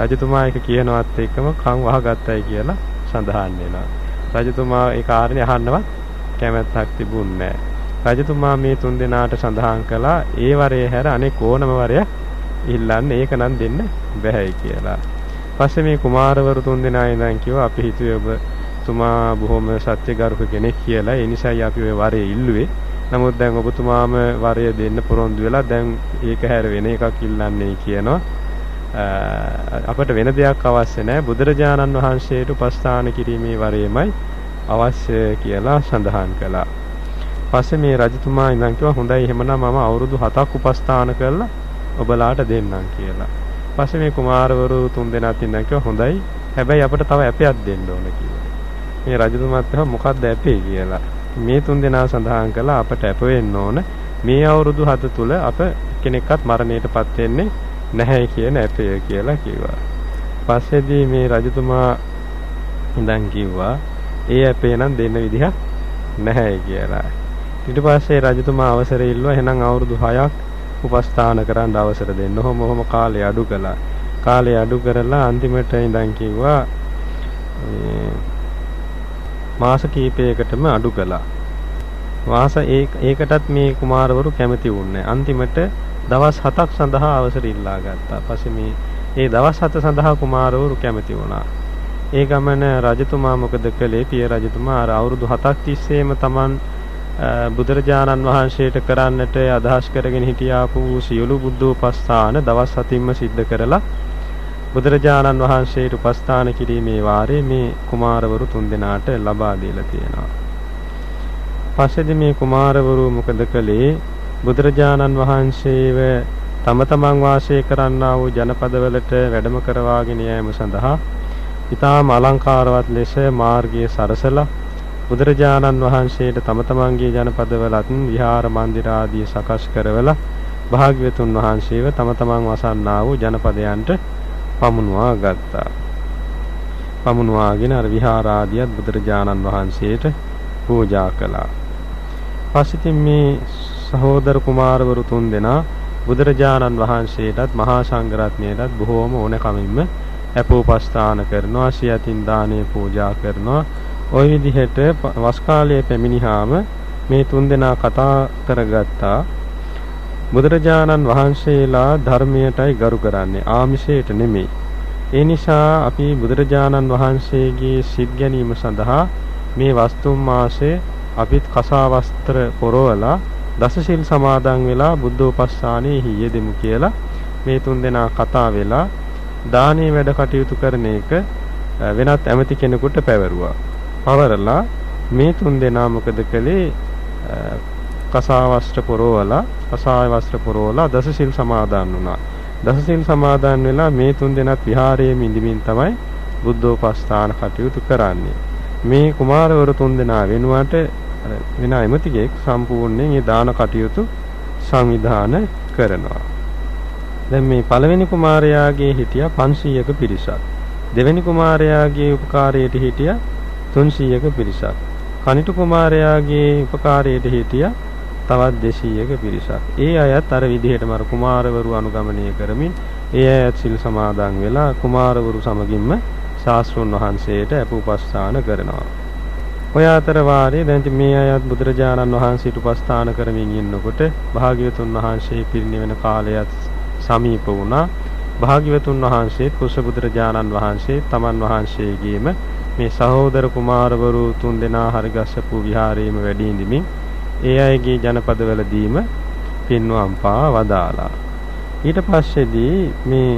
රජතුමා ඒක කියනවත් එක්කම කන් වහගත්තයි කියලා සඳහන් වෙනවා. රජතුමා ඒ කාරණේ අහන්නවත් කැමැත්තක් තිබුණේ නැහැ. රජතුමා මේ තුන් දෙනාට සඳහන් කළා ඒ වරේ හැර අනෙක් ඕනම වරයක් ඉල්ලන්න ඒක නම් දෙන්න බැහැයි කියලා. පස්සේ මේ කුමාරවරු තුන්දෙනා ඉඳන් කිව්වා අපි හිතුවේ ඔබ තුමා බොහොම සත්‍යගරුක කෙනෙක් කියලා. ඒ නිසායි අපි ඔය වරේ ඉල්ලුවේ. නමුත් දැන් ඔබතුමාම වරය දෙන්න පොරොන්දු වෙලා දැන් ඒක හැර වෙන එකක් ඉල්ලන්නේ කියනවා. අපට වෙන දෙයක් අවශ්‍ය නැහැ. බුදුරජාණන් වහන්සේට උපස්ථාන කිරීමේ වරේමයි අවශ්‍ය කියලා සඳහන් කළා. පස්සේ මේ රජතුමා ඉඳන් කිව්වා හොඳයි එහෙමනම් මම අවුරුදු 7ක් උපස්ථාන කරලා ඔබලාට දෙන්නම් කියලා. පස්සේ මේ කුමාරවරු තුන් දෙනාත් ඉඳන් කිව්වා හොඳයි. හැබැයි අපිට තව ඇපයක් දෙන්න ඕන කිව්වා. මේ රජතුමාත් කිව්වා මොකක්ද ඇපේ කියලා. මේ තුන් දෙනා සඳහන් කළා අපට ඇප වෙන්න ඕන. මේ අවුරුදු 7 තුල අප කෙනෙක්වත් මරණයටපත් වෙන්නේ නැහැ කියන ඇපය කියලා කිව්වා. පස්සේදී මේ රජතුමා ඉඳන් කිව්වා ඒ අපේ නම් දෙන්න විදිහක් නැහැ කියලා. ඊට පස්සේ රජතුමා අවසර ඉල්ලුවා එහෙනම් අවුරුදු 6ක් උපස්ථාන කරන්න අවසර දෙන්න. ඔහොම ඔහොම කාලය අඩු කළා. කාලය අඩු කරලා අන්තිමට ඉඳන් කිව්වා මාස කීපයකටම අඩු කළා. මාස ඒකටත් මේ කුමාරවරු කැමති වුණේ. අන්තිමට දවස් 7ක් සඳහා අවසර ඉල්ලා ගත්තා. පස්සේ මේ ඒ දවස් 7 සඳහා කුමාරවරු කැමති වුණා. ඒ ගමන රජතුමා මොකද කළේ? පිය රජතුමා අර අවුරුදු 7ක් තිස්සේම Taman බුදුරජාණන් වහන්සේට කරන්නට අදහස් කරගෙන හිටියාපු සියලු බුද්ධෝපස්ථාන දවස් 7ින්ම සිද්ධ කරලා බුදුරජාණන් වහන්සේට උපස්ථාන කිරීමේ වාරේ මේ කුමාරවරු තුන්දෙනාට ලබා දීලා තියෙනවා. පස්සේදී මේ කුමාරවරු මොකද කළේ? බුදුරජාණන් වහන්සේව තම තමන් වාසය කරන්නා වූ ජනපදවලට වැඩම කරවාගෙන යාම සඳහා ඊටාම අලංකාරවත් ලෙස මාර්ගයේ සරසලා බුදුරජාණන් වහන්සේට තම තමන්ගේ ජනපදවලත් විහාර මන්දිර ආදී සකස් කරවලා භාග්‍යවතුන් වහන්සේව තම තමන් වසන්නා වූ ජනපදයන්ට පමුණුවා ගත්තා. පමුණුවාගෙන අර විහාර ආදියත් බුදුරජාණන් වහන්සේට පූජා කළා. පස්සිතින් මේ සහෝදර කුමාරවරු තුන්දෙනා බුදුරජාණන් වහන්සේටත් මහා සංඝරත්නයටත් බොහෝම ඕනකමින්ම අපෝපස්ථාන කරනවා සියතින් දානේ පූජා කරනවා ওই විදිහට වස් කාලයේ පැමිණිහාම මේ තුන්දෙනා කතා කරගත්තා බුදුරජාණන් වහන්සේලා ධර්මයටයි ගරු කරන්නේ ආමිෂයට නෙමෙයි ඒ නිසා අපි බුදුරජාණන් වහන්සේගේ සිත් ගැනීම සඳහා මේ වස්තුම් මාසේ අපිත් කසා වස්ත්‍ර පොරවලා දසසිල් සමාදන් වෙලා බුද්ධෝපස්ථානයේ යෙදෙමු කියලා මේ තුන්දෙනා කතා වෙලා දානේ වැඩ කටයුතු කරන එක වෙනත් ඇමති කෙනෙකුට පැවරුවා. පවරලා මේ තුන් දෙනා මොකද කළේ කසා වස්ත්‍ර පොරවලා කසාය වස්ත්‍ර පොරවලා දසසිල් සමාදන් වුණා. දසසිල් සමාදන් වෙලා මේ තුන් දෙනාත් විහාරයේ ඉඳමින් තමයි බුද්ධෝපස්ථාන කටයුතු කරන්නේ. මේ කුමාරවරු තුන් දෙනා වෙනුවට වෙන ඇමතිගෙක් සම්පූර්ණයෙන් මේ දාන කටයුතු සංවිධානය කරනවා. දැන් මේ පළවෙනි කුමාරයාගේ හිටියා 500ක පිරිසක්. දෙවෙනි කුමාරයාගේ උපකාරයට හිටියා 300ක පිරිසක්. කනිටු කුමාරයාගේ උපකාරයට හිටියා තවත් 200ක පිරිසක්. ඒ අයත් අර විදිහටම අර කුමාරවරු අනුගමනය කරමින් ඒ අයත් සිල් සමාදන් වෙලා කුමාරවරු සමගින්ම ශාස්ත්‍රුන් වහන්සේට අපුපස්ථාන කරනවා. ඔය අතර වාරේ දැන් මේ අයත් බුදුරජාණන් වහන්සේට උපස්ථාන කරමින් ඉන්නකොට භාග්‍යවතුන් වහන්සේ පිරිනිවෙන කාලයත් සමීප වුණා. භාග්‍යවතුන් වහන්සේ කුසබුදුරජාණන් වහන්සේ තමන් වහන්සේගේම මේ සහෝදර කුමාරවරු තුන්දෙනා හරිගස්සපු විහාරයේම වැඩි ඉඳිමින් ඒ අයගේ ජනපදවලදීම පින්වම් පා වදාලා. ඊට පස්සේදී මේ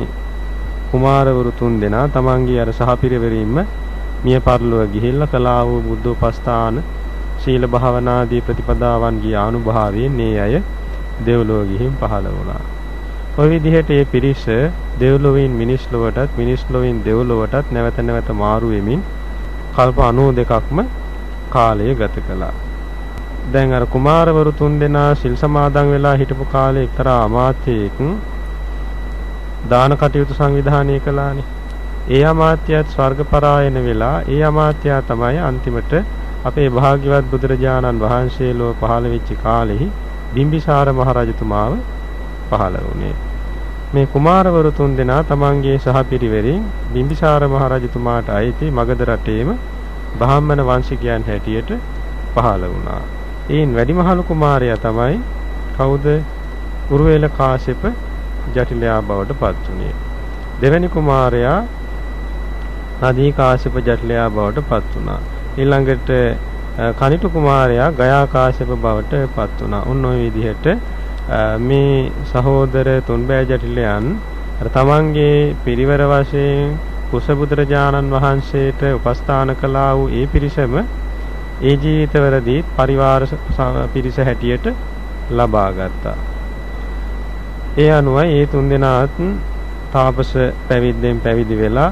කුමාරවරු තුන්දෙනා තමන්ගේ අර සහපිරවරීම මිය පරලොව ගිහිල්ලා කලා වූ බුද්ධෝපස්ථාන සීල භාවනාදී ප්‍රතිපදාවන්ගේ ආනුභාවයෙන් මේ අය දෙව්ලොව ගිහින් පහළ වුණා. ඔය විදිහට මේ පිරිස දෙව්ලොවින් මිනිස් ලොවටත් මිනිස් ලොවින් දෙව්ලොවටත් නැවත නැවත මාරු වෙමින් කල්ප 92ක්ම කාලය ගත කළා. දැන් අර කුමාරවරු තුන්දෙනා සිල් සමාදන් වෙලා හිටපු කාලේ එක්තරා අමාත්‍යයෙක් දාන කටයුතු සංවිධානය කළානේ. ඒ අමාත්‍යයත් ස්වර්ග පරායන වෙලා ඒ අමාත්‍යා තමයි අන්තිමට අපේ භාග්‍යවත් බුදුරජාණන් වහන්සේ ලෝ පහළ වෙච්ච කාලෙහි බිම්බිසාර මහරජතුමාව පහළ වුණේ. මේ කුමාරවරු තුන්දෙනා තමන්ගේ සහපිරිවරින් බිම්බිසාර මහරජතුමාට අයිති මගධ රටේම බ්‍රාහ්මණ වංශිකයන් හැටියට පහළ වුණා. ඒන් වැඩිමහලු කුමාරයා තමයි කවුද? උරුවේල කාශ්‍යප ජටිලයා බවට පත් වුණේ. දෙවැනි කුමාරයා නදී කාශ්‍යප ජටිලයා බවට පත් වුණා. ඊළඟට කනිටු කුමාරයා ගයා කාශ්‍යප බවට පත් වුණා. උන් ওই විදිහට මේ සහෝදර තුන්බෑ ජටිලයන් අර තමන්ගේ පිරිවර වශයෙන් කුසබුදුරජාණන් වහන්සේට උපස්ථාන කළා වූ ඒ පිරිසම ඒ ජීවිතවලදී පරිවාර පිරිස හැටියට ලබා ගත්තා. ඒ අනුවයි ඒ තුන්දෙනාත් තාපස පැවිද්දෙන් පැවිදි වෙලා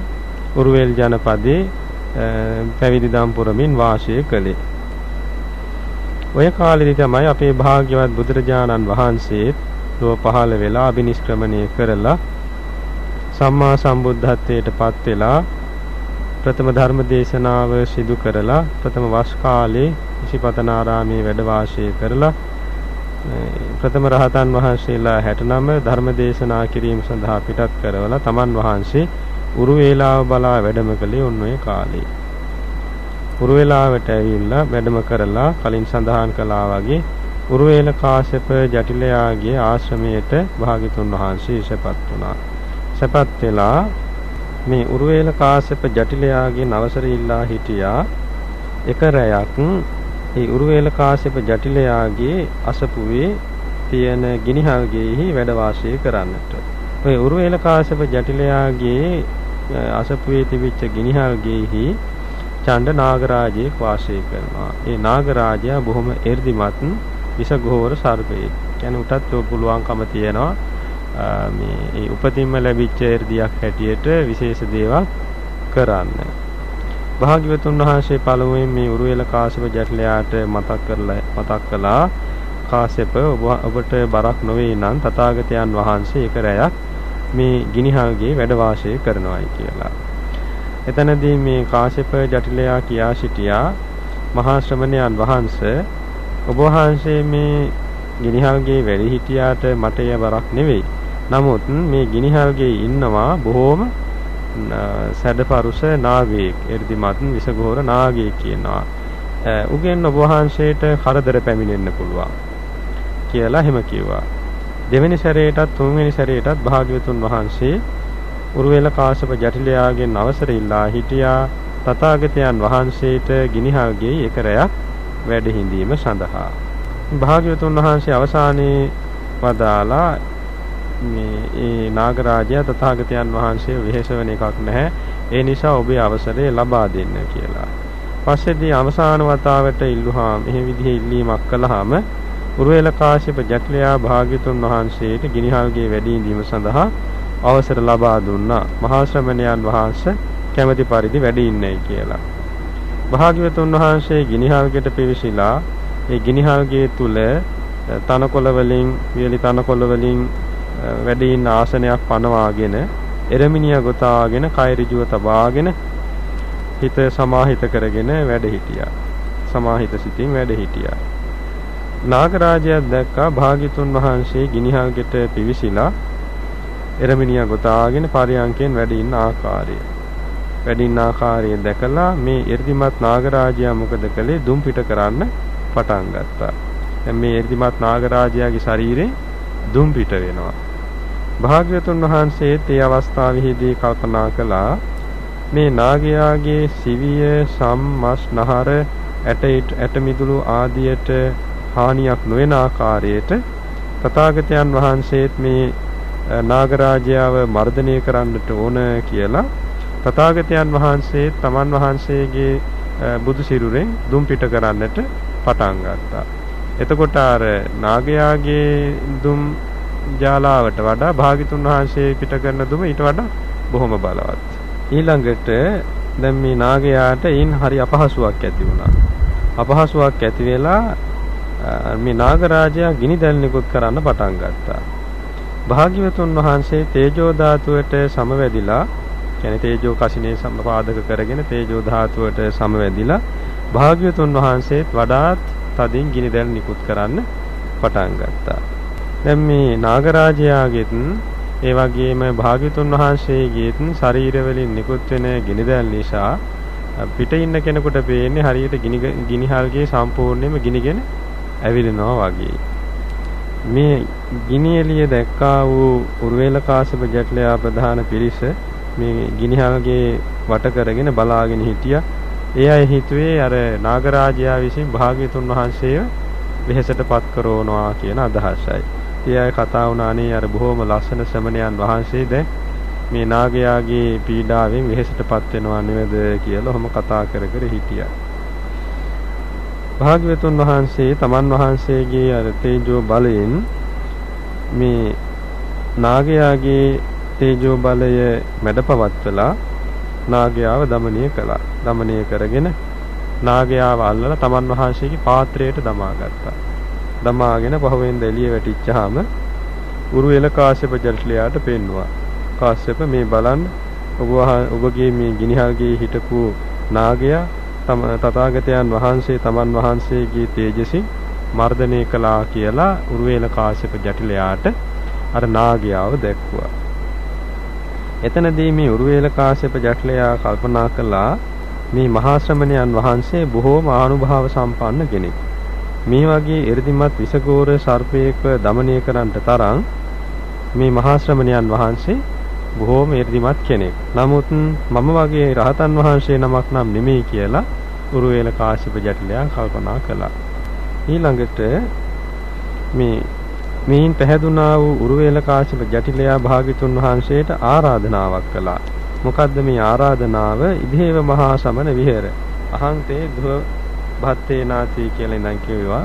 උරුවෙල් ජනපදයේ පැවිදි දම් පුරමින් වාසය කළේ. ඔය කාලෙදි තමයි අපේ භාග්‍යවත් බුදුරජාණන් වහන්සේත් ලොව පහළ වෙලා අබිනිෂ්ක්‍රමණය කරලා සම්මා සම්බුද්ධත්වයට පත් වෙලා ප්‍රථම ධර්ම දේශනාව සිදු කරලා ප්‍රථම වස් කාලේ ඉසිපතනාරාමේ වැඩ වාසය කරලා ප්‍රථම රහතන් වහන්සේලා 69 ධර්ම දේශනා කිරීම සඳහා පිටත් කරවලා තමන් වහන්සේ උරු වේලාව බලා වැඩම කළේ ඔන්න ඔය කාලේ. උරු වේලාවට ඇවිල්ලා වැඩම කරලා කලින් සඳහන් කළා වගේ උරුවේල කාශ්‍යප ජටිලයාගේ ආශ්‍රමයට භාග්‍යතුන් වහන්සේ ඉසපත් වුණා. සපත් වෙලා මේ උරුවේල කාශ්‍යප ජටිලයාගේ නවසර ඉල්ලා හිටියා එක රැයක් ඒ උරුවේල කාශ්‍යප ජටිලයාගේ අසපුවේ තියෙන ගිනිහල්ගෙහි වැඩ වාසය කරන්නට. ඔය උරුවේල කාශ්‍යප ජටිලයාගේ අසපුවේ තිබිච්ච ගිනිහල්ගෙහි චණ්ඩ නාගරාජයෙක් වාසය කරනවා. ඒ නාගරාජයා බොහොම එර්දිමත් විසඝෝර සර්පයෙක්. කියන්නේ උටත් පුළුවන්කම තියෙනවා මේ ඒ උපතින්ම ලැබිච්ච එර්දියක් හැටියට විශේෂ දේවල් කරන්න. භාග්‍යවතුන් වහන්සේ පළමුවෙන් මේ උරුවෙල කාශ්‍යප ජටලයාට මතක් කරලා මතක් කළා කාශ්‍යප ඔබට බරක් නොවේ නම් තථාගතයන් වහන්සේ එක රැයක් මේ ගිනිහල්ගේ වැඩ වාසය කරනවායි කියලා. එතනදී මේ කාශ්‍යප ජටිලයා කියා සිටියා මහා ශ්‍රමණයන් වහන්සේ ඔබ වහන්සේ මේ ගිනිහල්ගේ වැඩි හිටියාට මට එය බරක් නෙවෙයි. නමුත් මේ ගිනිහල්ගේ ඉන්නවා බොහෝම සැඩපරුස නාගයෙක්, එර්දිමත් විසගෝර නාගයෙක් කියනවා. උගෙන් ඔබ වහන්සේට කරදර පැමිණෙන්න පුළුවන් කියලා එහෙම කිව්වා. දෙවෙනි සැරේටත් තුන්වෙනි සැරේටත් භාග්‍යවතුන් වහන්සේ උරුවෙල කාශ්‍යප ජටිලයාගෙන් අවසර ඉල්ලා හිටියා. තථාගතයන් වහන්සේට ගිනිහල්ගේ එක රැයක් වැඩ හිඳීම සඳහා. භාග්‍යවතුන් වහන්සේ අවසානයේ වදාලා මේ ඒ නාගරාජයා තථාගතයන් වහන්සේ වෙහෙසවන එකක් නැහැ. ඒ නිසා ඔබේ අවසරය ලබා දෙන්න කියලා. පස්සේදී අවසාන වතාවට ඉල්ලුවාම මෙහි විදිහේ ඉල්ලීමක් කළාම උරුවේල කාශ්‍යප ජටලයා භාග්‍යතුන් වහන්සේට ගිනිහල්ගේ වැඩි සඳහා අවසර ලබා දුන්නා. මහා ශ්‍රමණයන් වහන්සේ කැමැති පරිදි වැඩි ඉන්නේ කියලා. භාග්‍යවතුන් වහන්සේ ගිනිහල්ගෙට පිවිසිලා ඒ ගිනිහල්ගේ තුල තනකොළ වලින් වියලි තනකොළ වලින් වැඩි ඉන්න ආසනයක් පනවාගෙන එරමිනිය ගොතාගෙන කය ඍජුව තබාගෙන හිත සමාහිත කරගෙන වැඩ හිටියා. සමාහිත සිතින් වැඩ හිටියා. නාගරාජයා දැක්කා භාග්‍යතුන් වහන්සේ ගිනිහල්ගෙට පිවිසිලා එරමිනියා ගොතාගෙන පරියංකයෙන් වැඩ ඉන්න ආකාරය. වැඩ ඉන්න ආකාරය දැකලා මේ එර්දිමත් නාගරාජයා මොකද කළේ දුම් පිට කරන්න පටන් ගත්තා. දැන් මේ එර්දිමත් නාගරාජයාගේ ශරීරේ දුම් පිට වෙනවා. භාග්‍යවතුන් වහන්සේත් ඒ අවස්ථාවේදී කල්පනා කළා මේ නාගයාගේ සිවිය සම්මස් නහර ඇට ඇට මිදුළු ආදියට හානියක් නොවන ආකාරයට තථාගතයන් වහන්සේත් මේ නාගරාජයාව මර්ධනය කරන්නට ඕන කියලා තථාගතයන් වහන්සේ තමන් වහන්සේගේ බුදු සිරුරෙන් දුම් පිට කරන්නට පටන් ගත්තා. එතකොට අර නාගයාගේ දුම් ජාලාවට වඩා භාගිතුන් වහන්සේ පිට කරන දුම ඊට වඩා බොහොම බලවත්. ඊළඟට දැන් මේ නාගයාට ඊන් හරි අපහසුාවක් ඇති වුණා. අපහසුාවක් ඇති වෙලා මේ නාගරාජයා ගිනි දැල්නිකුත් කරන්න පටන් ගත්තා. භාග්‍යවතුන් වහන්සේ තේජෝ ධාතුවට සමවැදිලා කියන්නේ තේජෝ කසිනේ සම්පාදක කරගෙන තේජෝ ධාතුවට සමවැදිලා භාග්‍යවතුන් වහන්සේත් වඩාත් තදින් ගිනි දැල් නිකුත් කරන්න පටන් ගත්තා. දැන් මේ නාගරාජයාගෙත් ඒ වගේම භාග්‍යතුන් වහන්සේගේත් ශරීර වලින් නිකුත් වෙන ගිනි දැල් නිසා පිට ඉන්න කෙනෙකුට පේන්නේ හරියට ගිනි ගිනිහල්ගේ සම්පූර්ණයෙන්ම ගිනිගෙන ඇවිලෙනවා වගේ. මේ ගිනි එළිය දැක්කා වූ උර්වේල කාශ්‍යප ජටලයා ප්‍රධාන පිරිස මේ ගිනිහල්ගේ වට කරගෙන බලාගෙන හිටියා. ඒ අය හිතුවේ අර නාගරාජයා විසින් භාග්‍යතුන් වහන්සේව වෙහෙසටපත් කරනවා කියන අදහසයි. ඒ අය කතා වුණානේ අර බොහොම ලස්සන ශ්‍රමණයන් වහන්සේ දැන් මේ නාගයාගේ පීඩාවෙන් වෙහෙසටපත් වෙනවා නේද කියලා ඔහොම කතා කර කර හිටියා. භාග්‍යවතුන් වහන්සේ තමන් වහන්සේගේ අර තේජෝ බලයෙන් මේ නාගයාගේ තේජෝ බලය මැඩපවත්වලා නාගයාව দমনය කළා. দমনය කරගෙන නාගයාව අල්ලලා තමන් වහන්සේගේ පාත්‍රයට දමාගත්තා. දමාගෙන පහුවෙන්ද එළිය වැටිච්චාම උරු එල කාශ්‍යප ජටලයාට පෙන්නවා. කාශ්‍යප මේ බලන්න ඔබ ඔබගේ මේ ගිනිහල්ගේ හිටපු නාගයා තථාගතයන් වහන්සේ තමන් වහන්සේගේ තේජසින් මර්ධනය කළා කියලා උරුවේල කාශ්‍යප ජටිලයාට අර නාගයාව දැක්ුවා. එතනදී මේ උරුවේල කාශ්‍යප ජටිලයා කල්පනා කළා මේ මහා ශ්‍රමණයන් වහන්සේ බොහෝම ආනුභාව සම්පන්න කෙනෙක්. මේ වගේ 이르දිමත් විසගෝර සර්පයෙක්ව দমনය කරන්නට තරම් මේ මහා ශ්‍රමණයන් වහන්සේ බොහෝම එ르දිමත් කෙනෙක්. නමුත් මම වගේ රහතන් වහන්සේ නමක් නම් නෙමෙයි කියලා උරුවේල කාශ්‍යප ජටිලයා කල්පනා කළා. ඊළඟට මේ මේන් පැහැදුනා වූ උරුවේල කාශ්‍යප ජටිලයා භාග්‍යතුන් වහන්සේට ආරාධනාවක් කළා. මොකද්ද මේ ආරාධනාව? ඉදේව මහා සමන විහෙර. අහංතේ දුව භත්තේ නාති කියලා ඉඳන් කිව්වා.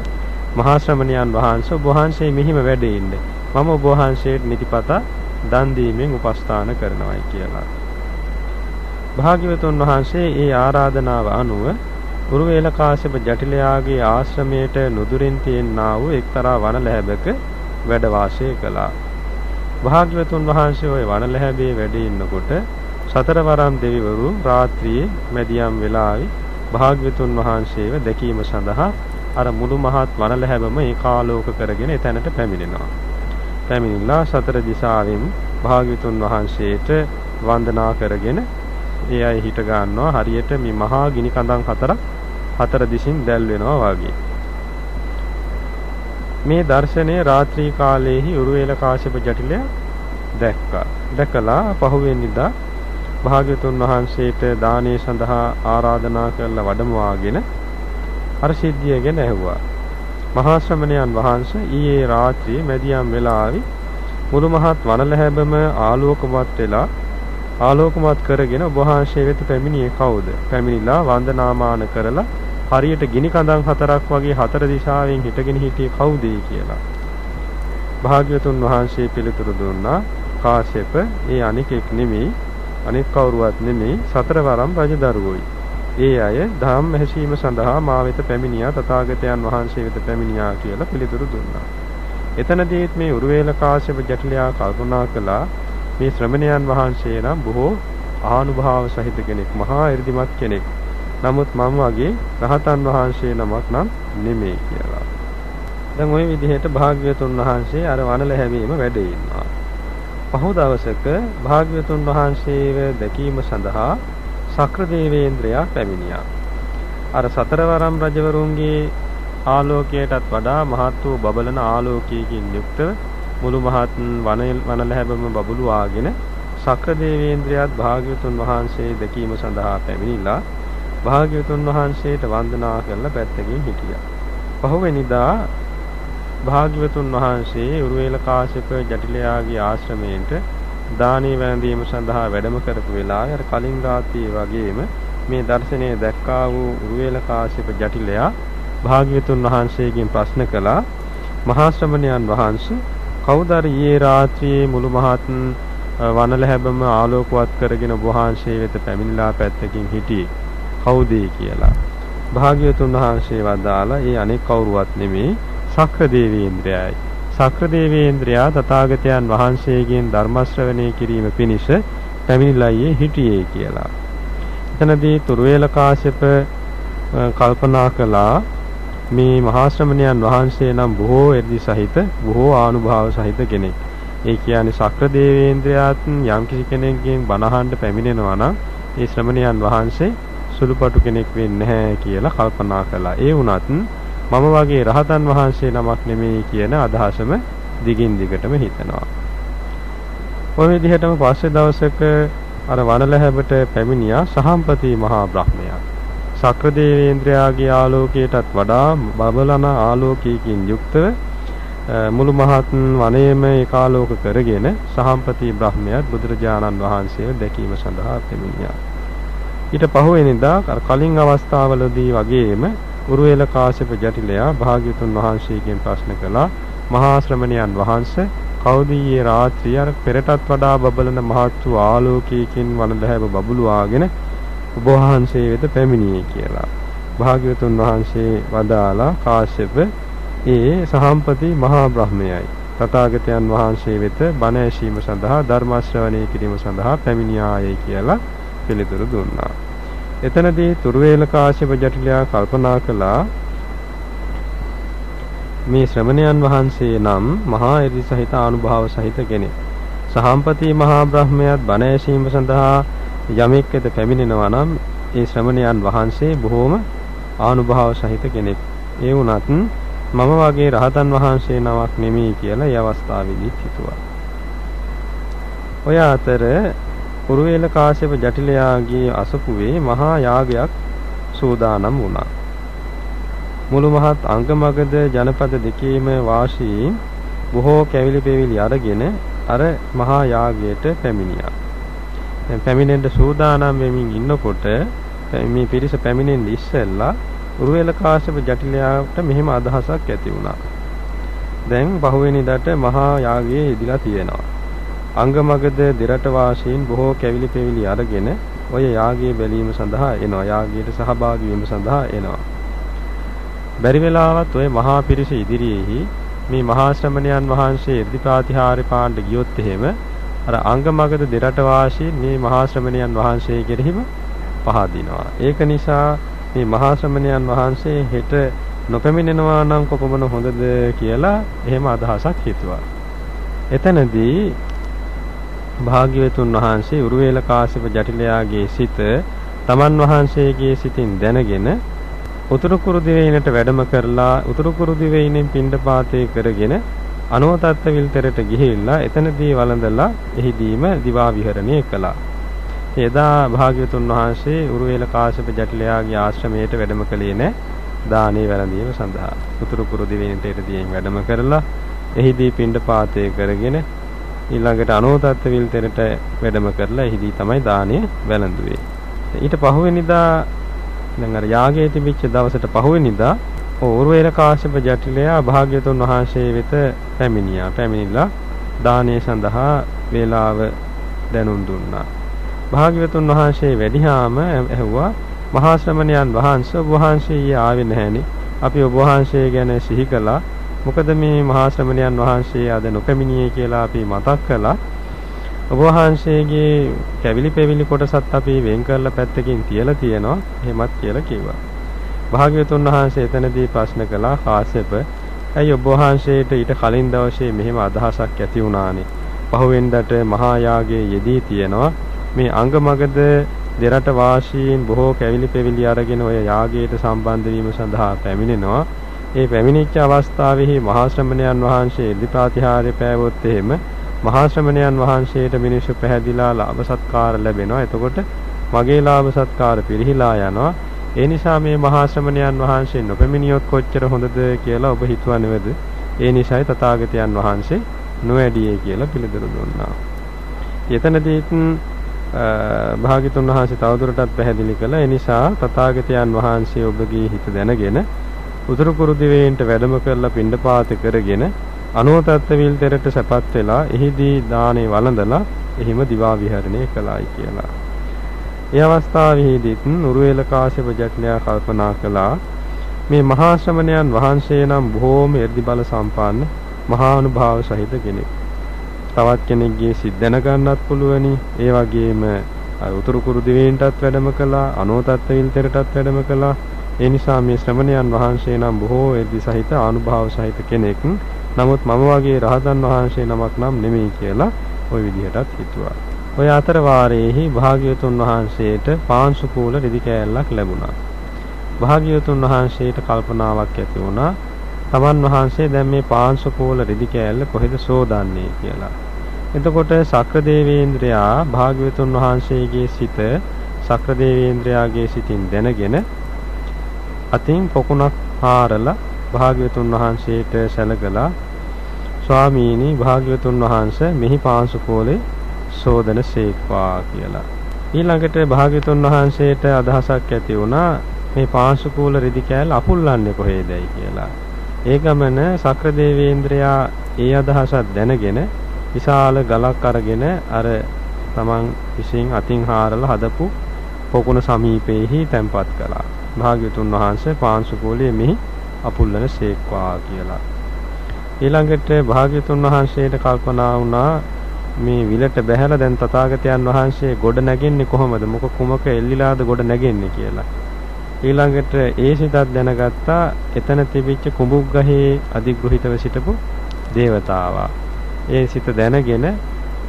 මහා ශ්‍රමණයන් වහන්සේ ඔබ වහන්සේ මෙහිම වැඩ ඉන්නේ. මම ඔබ වහන්සේට නිතිපතා දන් දීමෙන් උපස්ථාන කරනවායි කියලා. භාග්‍යවතුන් වහන්සේ ඒ ආරාධනාව අනුව උරුවේල කාශ්‍යප ජටිලයාගේ ආශ්‍රමයට නුදුරින් තියෙනා වූ එක්තරා වනලැහැබක වැඩ වාසය කළා. භාග්‍යවතුන් වහන්සේ ওই වනලැහැබේ වැඩ ඉන්නකොට සතරවරම් දෙවිවරු රාත්‍රියේ මැදියම් වෙලාවේ භාග්‍යවතුන් වහන්සේව දැකීම සඳහා අර මුළු මහත් වනලැහැබම ඒකාලෝක කරගෙන එතැනට පැමිණෙනවා. පැමිණිලා සතර දිසාවෙන් භාග්‍යවතුන් වහන්සේට වන්දනා කරගෙන ඒ අය හිට ගන්නවා හරියට මේ මහා ගිනි කඳන් හතරක් හතර දිසින් දැල් වෙනවා වගේ. මේ දර්ශනය රාත්‍රී කාලයේහි උරුවේල කාශ්‍යප ජටිලයා දැක්කා. දැකලා පහුවෙනිදා භාග්‍යතුන් වහන්සේට දානය සඳහා ආරාධනා කරලා වැඩමවාගෙන අර සිද්ධිය ගැන ඇහුවා. මහා ශ්‍රමණයන් වහන්සේ ඊයේ රාත්‍රියේ මැදියම් වෙලාවේ මුළු මහත් වනලැහැබම ආලෝකමත් වෙලා ආලෝකමත් කරගෙන ඔබ වහන්සේ වෙත පැමිණියේ කවුද? පැමිණිලා වන්දනාමාන කරලා හරියට ගිනි කඳන් හතරක් වගේ හතර දිශාවෙන් හිටගෙන හිටියේ කවුද කියලා. භාග්‍යතුන් වහන්සේ පිළිතුරු දුන්නා කාශ්‍යප ඒ අනිකෙක් නෙමෙයි අනිත් කවුරුවත් නෙමෙයි සතරවරම් රජදරුවෝයි. ඒ අය ධම්ම ඇසීම සඳහා මා වෙත පැමිණියා තථාගතයන් වහන්සේ වෙත පැමිණියා කියලා පිළිතුරු දුන්නා. එතනදීත් මේ උරුවේල කාශ්‍යප ජටිලයා කල්පනා කළා මේ ශ්‍රමණයන් වහන්සේ නම් බොහෝ ආනුභාව සහිත කෙනෙක්, මහා 이르දිමත් කෙනෙක්. නමුත් මම වගේ රහතන් වහන්සේ නමක් නම් නෙමෙයි කියලා. දැන් ওই විදිහට භාග්‍යවතුන් වහන්සේ අර වනල හැවීම වැඩ ඉන්නවා. පහු දවසක භාග්‍යවතුන් වහන්සේව දැකීම සඳහා සක්‍ර දේවේන්ද්‍රයා පැමිණියා. අර සතරවරම් රජවරුන්ගේ ආලෝකයටත් වඩා මහත් වූ බබලන ආලෝකයකින් යුක්තව මුළු මහත් වන වනලැබම බබළුවාගෙන සක්‍ර දේවේන්ද්‍රයාත් භාග්‍යවතුන් වහන්සේ දැකීම සඳහා පැමිණිලා භාග්‍යවතුන් වහන්සේට වන්දනා කරලා පැත්තකින් හිටියා. පහුවෙනිදා භාග්‍යවතුන් වහන්සේ උරුවේල කාශ්‍යප ජටිලයාගේ ආශ්‍රමයට දානීය වැඳීම සඳහා වැඩම කරපු වෙලාවේ අර කලින් රාත්‍රියේ වගේම මේ දර්ශනය දැක්කා වූ උරුවේල කාශ්‍යප ජටිලයා භාග්‍යවතුන් වහන්සේගෙන් ප්‍රශ්න කළා මහා ශ්‍රමණයන් වහන්සේ කවුද ඊයේ රාත්‍රියේ මුළු මහත් වනලැබම ආලෝකවත් කරගෙන ඔබ වහන්සේ වෙත පැමිණලා පැත්තකින් හිටියේ කවුද කියලා. භාග්‍යවතුන් වහන්සේ වදාලා ඒ අනෙක් කවුරුවත් නෙමේ සක්‍ර දේවේන්ද්‍රයයි. සක්‍ර දේවේන්ද්‍රයා තථාගතයන් වහන්සේගෙන් ධර්ම ශ්‍රවණය කිරීම පිණිස පැමිණිලායේ හිටියේ කියලා. එතනදී තුරුවේල කාශ්‍යප කල්පනා කළා මේ මහා ශ්‍රමණයන් වහන්සේ නම් බොහෝ එර්දි සහිත බොහෝ ආනුභාව සහිත කෙනෙක්. ඒ කියන්නේ සක්‍ර දේවේන්ද්‍රයාත් යම්කිසි කෙනෙක්ගෙන් බණහඬ පැමිණෙනවා නම් ඒ ශ්‍රමණයන් වහන්සේ සුළුපටු කෙනෙක් වෙන්නේ නැහැ කියලා කල්පනා කළා. ඒ වුණත් මම වගේ රහතන් වහන්සේ නමක් නෙමෙයි කියන අදහසම දිගින් දිගටම හිතනවා. ඔය විදිහටම පස්සේ දවසක අර වනලැහැබට පැමිණියා සහම්පති මහා බ්‍රහ්මයා. සක්‍ර දේවේන්ද්‍රයාගේ ආලෝකයටත් වඩා බබලන ආලෝකයකින් යුක්තව මුළු මහත් වනයේම ඒකාලෝක කරගෙන සහම්පති බ්‍රහ්මයාත් බුදුරජාණන් වහන්සේව දැකීම සඳහා පැමිණියා. ඊට පහුවෙනිදා කලින් අවස්ථාවලදී වගේම උරුවේල කාශ්‍යප ජටිලයා භාග්‍යතුන් වහන්සේගෙන් ප්‍රශ්න කළා මහා ශ්‍රමණයන් වහන්සේ කවුද ඊයේ රාත්‍රිය අර පෙරටත් වඩා බබලන මහත් වූ ආලෝකයකින් වනදැහැව බබළුවාගෙන ඔබ වහන්සේ වෙත පැමිණියේ කියලා. භාග්‍යවතුන් වහන්සේ වදාලා කාශ්‍යප ඒ සහම්පති මහා බ්‍රහ්මයයි. තථාගතයන් වහන්සේ වෙත බණ ඇසීම සඳහා ධර්ම ශ්‍රවණය කිරීම සඳහා පැමිණියායයි කියලා පිළිතුරු දුන්නා. එතනදී තුරුවේල කාශ්‍යප ජටිලයා කල්පනා කළා මේ ශ්‍රමණයන් වහන්සේ නම් මහා එරි සහිත ආනුභාව සහිත කෙනෙක්. සහම්පති මහා බ්‍රහ්මයාත් බණ ඇසීම සඳහා යමෙක් වෙත පැමිණෙනවා නම් ඒ ශ්‍රමණයන් වහන්සේ බොහෝම ආනුභාව සහිත කෙනෙක්. ඒ වුණත් මම වගේ රහතන් වහන්සේ නමක් නෙමෙයි කියලා ඒ අවස්ථාවේදී හිතුවා. ඔය අතර පුරුවේල කාශ්‍යප ජටිලයාගේ අසපුවේ මහා යාගයක් සූදානම් වුණා. මුළු මහත් අංගමගද ජනපද දෙකේම වාසී බොහෝ කැවිලි පෙවිලි අරගෙන අර මහා යාගයට පැමිණියා. දැන් පැමිණෙන්න සූදානම් වෙමින් ඉන්නකොට මේ පිරිස පැමිණෙන්න ඉස්සෙල්ලා උරුවෙල කාශ්‍යප ජටිලයාට මෙහෙම අදහසක් ඇති වුණා. දැන් පහුවෙනිදාට මහා යාගයේ යෙදিলা තියෙනවා. අංගමගද දෙරට වාසීන් බොහෝ කැවිලි පෙවිලි අරගෙන ඔය යාගයේ බැලීම සඳහා එනවා. යාගයට සහභාගී වීම සඳහා එනවා. බැරි වෙලාවත් ඔය මහා පිරිස ඉදිරියේහි මේ මහා ශ්‍රමණයන් වහන්සේ ඉර්ධිපාතිහාරේ පාණ්ඩ ගියොත් එහෙම අර අංගමගද දෙරට වාසී මේ මහා ශ්‍රමණයන් වහන්සේ කෙරෙහිම පහදිනවා. ඒක නිසා මේ මහා ශ්‍රමණයන් වහන්සේ හෙට නොපැමිණෙනවා නම් කොපමණ හොඳද කියලා එහෙම අදහසක් හිතුවා. එතනදී භාග්‍යවතුන් වහන්සේ උරුවේල කාශ්‍යප ජටිලයාගේ සිත තමන් වහන්සේගේ සිතින් දැනගෙන උතුරු කුරු දිවයිනට වැඩම කරලා උතුරු කුරු දිවයිනෙන් පිණ්ඩපාතේ කරගෙන අනෝතත්ත විල්තරට ගිහිල්ලා එතනදී වළඳලා එහිදීම දිවා විහරණය කළා. එදා භාග්‍යවතුන් වහන්සේ උරුවේල කාශ්‍යප ජටිලයාගේ ආශ්‍රමයට වැඩම කළේ නැහැ දානේ වැළඳීම සඳහා. උතුරු කුරු දිවයිනට එතදීන් වැඩම කරලා එහිදී පිණ්ඩපාතේ කරගෙන ඊළඟට අනෝතත්ත විල්තරට වැඩම කරලා එහිදී තමයි දානේ වැළඳුවේ. ඊට පහුවෙනිදා දැන් අර යාගයේ තිබිච්ච දවසට පහුවෙනිදා ඕර්වේල කාශ්‍යප ජටිලයා භාග්‍යතුන් වහන්සේ වෙත පැමිණියා. පැමිණිලා දානය සඳහා වේලාව දැනුම් දුන්නා. භාග්‍යවතුන් වහන්සේ වැඩිහාම ඇහුවා මහා ශ්‍රමණයන් වහන්සේ ඔබ වහන්සේ ඊයේ ආවේ නැහනේ. අපි ඔබ වහන්සේ ගැන සිහි කළා. මොකද මේ මහා ශ්‍රමණයන් වහන්සේ අද නොපැමිණියේ කියලා අපි මතක් කළා. ඔබ වහන්සේගේ කැවිලි පෙවිලි කොටසත් අපි වෙන් කරලා පැත්තකින් තියලා තියෙනවා. එහෙමත් කියලා කිව්වා. භාග්‍යවතුන් වහන්සේ එතනදී ප්‍රශ්න කළා කාශ්‍යප ඇයි ඔබ වහන්සේට ඊට කලින් දවසේ මෙහෙම අදහසක් ඇති වුණානේ. පහුවෙන්දට මහා යාගයේ යෙදී තියෙනවා. මේ අංගමගද දෙරට වාසීන් බොහෝ කැවිලි පෙවිලි අරගෙන ඔය යාගයට සම්බන්ධ වීම සඳහා පැමිණෙනවා. ඒ පැමිණිච්ච අවස්ථාවෙහි මහා ශ්‍රමණයන් වහන්සේ ඉදිපාතිහාරය පෑවොත් එහෙම මහා ශ්‍රමණයන් වහන්සේට මිනිස්සු පැහැදිලා ලාභ සත්කාර ලැබෙනවා. එතකොට මගේ ලාභ සත්කාර පිරිහිලා යනවා. ඒ නිසා මේ මහා ශ්‍රමණයන් වහන්සේ නොපෙමිනියොත් කොච්චර හොඳද කියලා ඔබ හිතුවනේද? ඒ නිසායි තථාගතයන් වහන්සේ නොඇඩියේ කියලා පිළිතුරු දුන්නා. එතනදීත් භාග්‍යතුන් වහන්සේ තවදුරටත් පැහැදිලි කළා. ඒ නිසා තථාගතයන් වහන්සේ ඔබගේ හිත දැනගෙන උතුරු කුරු දිවයින්ට වැඩම කරලා පිණ්ඩපාත කරගෙන අනුවතත්ත විල්තරට සැපත් වෙලා එහිදී දානේ වළඳලා එහිම දිවා විහරණය කළායි කියලා. ඒ අවස්ථාවේදීත් නුරුවේල කාශ්‍යප ජට්ලයා කල්පනා කළා මේ මහා ශ්‍රමණයන් වහන්සේ නම් බොහෝම එර්දි බල සම්පන්න මහානුභාව සහිත කෙනෙක්. තවත් කෙනෙක්ගේ සිත් දැනගන්නත් පුළුවනි. ඒ වගේම උතුරු කුරු දිවයින්ටත් වැඩම කළා, අනෝතත්ත විල්තරටත් වැඩම කළා. ඒ නිසා මේ ශ්‍රමණයන් වහන්සේ නම් බොහෝ එර්දි සහිත ආනුභාව සහිත කෙනෙක්. නමුත් මම වගේ රහතන් වහන්සේ නමක් නම් නෙමෙයි කියලා ওই විදිහටත් හිතුවා. ඔය අතර වාරයේහි භාග්‍යවතුන් වහන්සේට පාංශු කූල රෙදි කෑල්ලක් ලැබුණා. භාග්‍යවතුන් වහන්සේට කල්පනාවක් ඇති වුණා තමන් වහන්සේ දැන් මේ පාංශු කූල රෙදි කෑල්ල කොහෙද සෝදන්නේ කියලා. එතකොට සක්‍රදේවේන්ද්‍රයා භාග්‍යවතුන් වහන්සේගේ සිත සක්‍රදේවේන්ද්‍රයාගේ සිතින් දැනගෙන අතින් පොකුණක් හාරලා භාග්‍යවතුන් වහන්සේට සැලකලා ස්වාමීනි භාග්‍යවතුන් වහන්සේ මෙහි පාංශුකෝලේ සෝදන සේක්වා කියලා. ඊළඟට භාග්‍යවතුන් වහන්සේට අදහසක් ඇති වුණා මේ පාංශුකූල රෙදි කෑල්ල අපුල්ලන්නේ කොහේදයි කියලා. ඒ ගමන සක්‍රදේවේන්ද්‍රයා ඒ අදහසත් දැනගෙන විශාල ගලක් අරගෙන අර තමන් විසින් අතින් හාරලා හදපු පොකුණ සමීපයේහි තැන්පත් කළා. භාග්‍යතුන් වහන්සේ පාංශුකූලයේ මෙහි අපුල්ලන සේක්වා කියලා. ඊළඟට භාග්‍යතුන් වහන්සේට කල්පනා වුණා මේ විලට බැහැලා දැන් තථාගතයන් වහන්සේ ගොඩ නැගෙන්නේ කොහොමද? මොක කුමක එල්ලිලාද ගොඩ නැගෙන්නේ කියලා. ඊළඟට ඒ සිතක් දැනගත්තා එතන තිබිච්ච කුඹුක් ගහේ අධිග්‍රහිතව සිටපු దేవතාවා. ඒ සිත දැනගෙන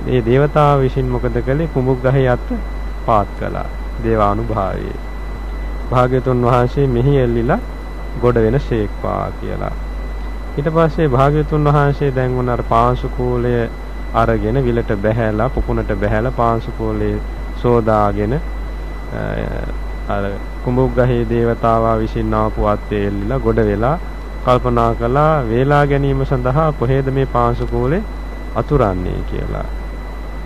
ඒ దేవතාව විසින් මොකද කළේ කුඹුක් ගහේ අත් පාත් කළා. දේවානුභාවයේ භාග්‍යතුන් වහන්සේ මෙහි එල්ලිලා ගොඩ වෙන ශේක්වා කියලා. ඊට පස්සේ භාග්‍යතුන් වහන්සේ දැන් වුණ අර පාංශු කූලය අරගෙන විලට බැහැලා පුකුණට බැහැලා පාංශු කූලේ සෝදාගෙන අර කුඹුක් ගහේ దేవතාවා විසින් ආපු අත්තේ එල්ලිලා ගොඩ වෙලා කල්පනා කළා වේලා ගැනීම සඳහා කොහෙද මේ පාංශු කූලේ අතුරන්නේ කියලා.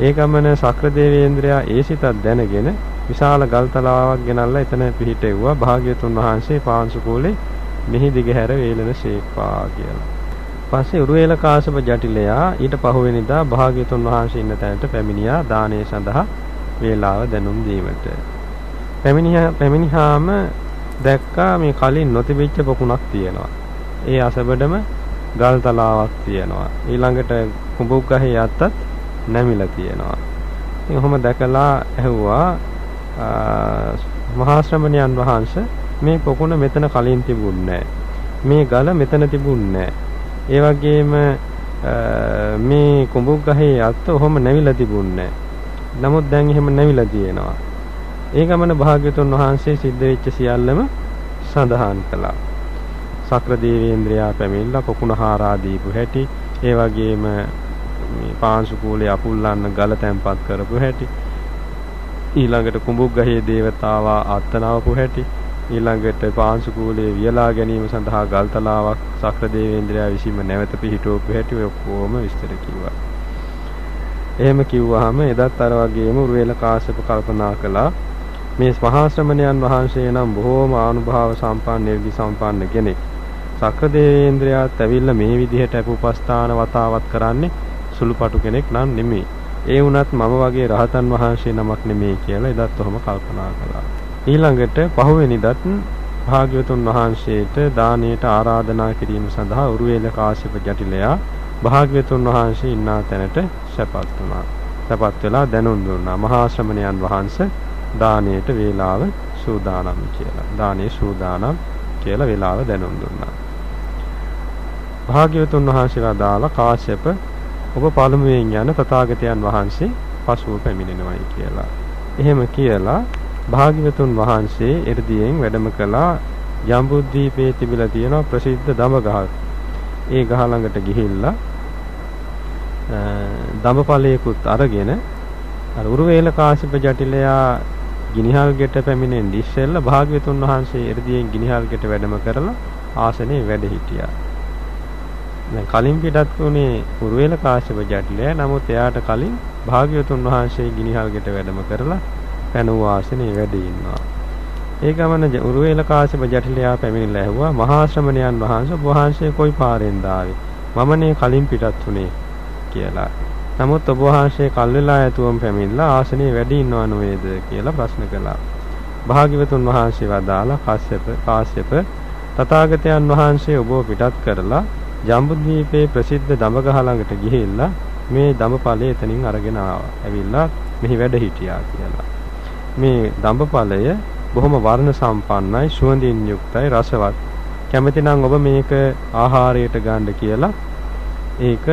ඒ ගමන සක්‍ර දේවේන්ද්‍රයා ඒ සිතක් දැනගෙන විශාල ගල්තලාවක් ගෙනල්ලා එතන පිහිටෙව්වා භාග්‍යතුන් වහන්සේ පාංශු කූලේ මෙහි දිගහැර වේලන ශේක්වා කියලා. පස්සේ උරුවේල කාශ්‍යප ජටිලයා ඊට පහුවෙනිදා භාග්‍යතුන් වහන්සේ ඉන්න තැනට පැමිණියා දානය සඳහා වේලාව දැනුම් දීමට. පැමිණියා පැමිණිහාම දැක්කා මේ කලින් නොතිබිච්ච පොකුණක් තියෙනවා. ඒ අසබඩම ගල් තලාවක් තියෙනවා. ඊළඟට කුඹුක් ගහේ යත්තත් නැමිලා තියෙනවා. ඉතින් ඔහොම දැකලා ඇහුවා මහා ශ්‍රමණයන් වහන්සේ මේ පොකුණ මෙතන කලින් තිබුණේ මේ ගල මෙතන තිබුණේ ඒ වගේම මේ කුඹුක් ගහේ අත්ත ඔහොම නැවිලා තිබුණේ නමුත් දැන් එහෙම නැවිලා තියෙනවා. ඒ ගමන භාග්‍යතුන් වහන්සේ සිද්ධ වෙච්ච සියල්ලම සඳහන් කළා. සක්‍ර දේවේන්ද්‍රයා පැමිණලා පොකුණ හාරා දීපු හැටි ඒ වගේම මේ පාංශු කූලේ අපුල්ලන්න ගල තැම්පත් කරපු හැටි ඊළඟට කුඹුක් ගහේ දේවතාවා අත්තනවපු හැටි ඊළඟට පාංශු කූලේ වියලා ගැනීම සඳහා ගල්තලාවක් සක්‍ර දේවේන්ද්‍රයා විසින්ම නැවත පිහිටවපු හැටි ඔය ඔක්කොම විස්තර කිව්වා. එහෙම කිව්වහම එදත් අර වගේම උරුවේල කාශ්‍යප කල්පනා කළා මේ මහා ශ්‍රමණයන් වහන්සේ නම් බොහෝම ආනුභාව සම්පන්න නිර්ගි සම්පන්න කෙනෙක්. සක්‍ර දේවේන්ද්‍රයාත් ඇවිල්ලා මේ විදිහට අපුපස්ථාන වතාවත් කරන්නේ සුළුපටු කෙනෙක් නම් නෙමෙයි. ඒ වුණත් මම වගේ රහතන් වහන්සේ නමක් නෙමෙයි කියලා එදත් ඔහොම කල්පනා කළා. ඊළඟට පහුවෙනිදත් භාග්‍යවතුන් වහන්සේට දානයට ආරාධනා කිරීම සඳහා උරුවේල කාශ්‍යප ජටිලයා භාග්‍යවතුන් වහන්සේ ඉන්නා තැනට සැපත් වුණා. සැපත් වෙලා දැනුම් දුන්නා. මහා ශ්‍රමණයන් වහන්සේ දානයට වේලාව සූදානම් කියලා. දානේ සූදානම් කියලා වේලාව දැනුම් දුන්නා. භාග්‍යවතුන් වහන්සේලා දාලා කාශ්‍යප ඔබ පළමුවෙන් යන තථාගතයන් වහන්සේ පසුව පැමිණෙනවයි කියලා. එහෙම කියලා භාග්‍යවතුන් වහන්සේ එ르දියෙන් වැඩම කළා ජම්බුද්දීපයේ තිබිලා තියෙන ප්‍රසිද්ධ දඹ ගහක්. ඒ ගහ ළඟට ගිහිල්ලා දඹපලයකුත් අරගෙන අර උරුවේල කාශ්‍යප ජටිලයා ගිනිහල් ගෙට පැමිණෙන්න ඉස්සෙල්ලා භාග්‍යවතුන් වහන්සේ එ르දියෙන් ගිනිහල් ගෙට වැඩම කරලා ආසනේ වැඩ හිටියා. දැන් කලින් පිටත් වුණේ උරුවේල කාශ්‍යප ජටිලයා. නමුත් එයාට කලින් භාග්‍යවතුන් වහන්සේ ගිනිහල් ගෙට වැඩම කරලා පැනවූ ආසනේ වැඩ ඉන්නවා. ඒ ගමන උරුවේල කාශ්‍යප ජටිලයා පැමිණිලා ඇහුවා මහා ශ්‍රමණයන් වහන්සේ ඔබ වහන්සේ කොයි පාරෙන්ද ආවේ? මමනේ කලින් පිටත් වුණේ කියලා. නමුත් ඔබ වහන්සේ කල් වෙලා ඇතුවම පැමිණලා ආසනේ වැඩ ඉන්නව නේද කියලා ප්‍රශ්න කළා. භාග්‍යවතුන් වහන්සේ වදාලා කාශ්‍යප කාශ්‍යප තථාගතයන් වහන්සේ ඔබව පිටත් කරලා ජම්බුද්වීපයේ ප්‍රසිද්ධ දඹගහ ළඟට ගිහිල්ලා මේ දඹපලය එතනින් අරගෙන ආවා. ඇවිල්ලා මෙහි වැඩ හිටියා කියලා. මේ දඹපලය බොහොම වර්ණ සම්පන්නයි, සුවඳින් යුක්තයි, රසවත්. කැමතිනම් ඔබ මේක ආහාරයට ගන්න කියලා ඒක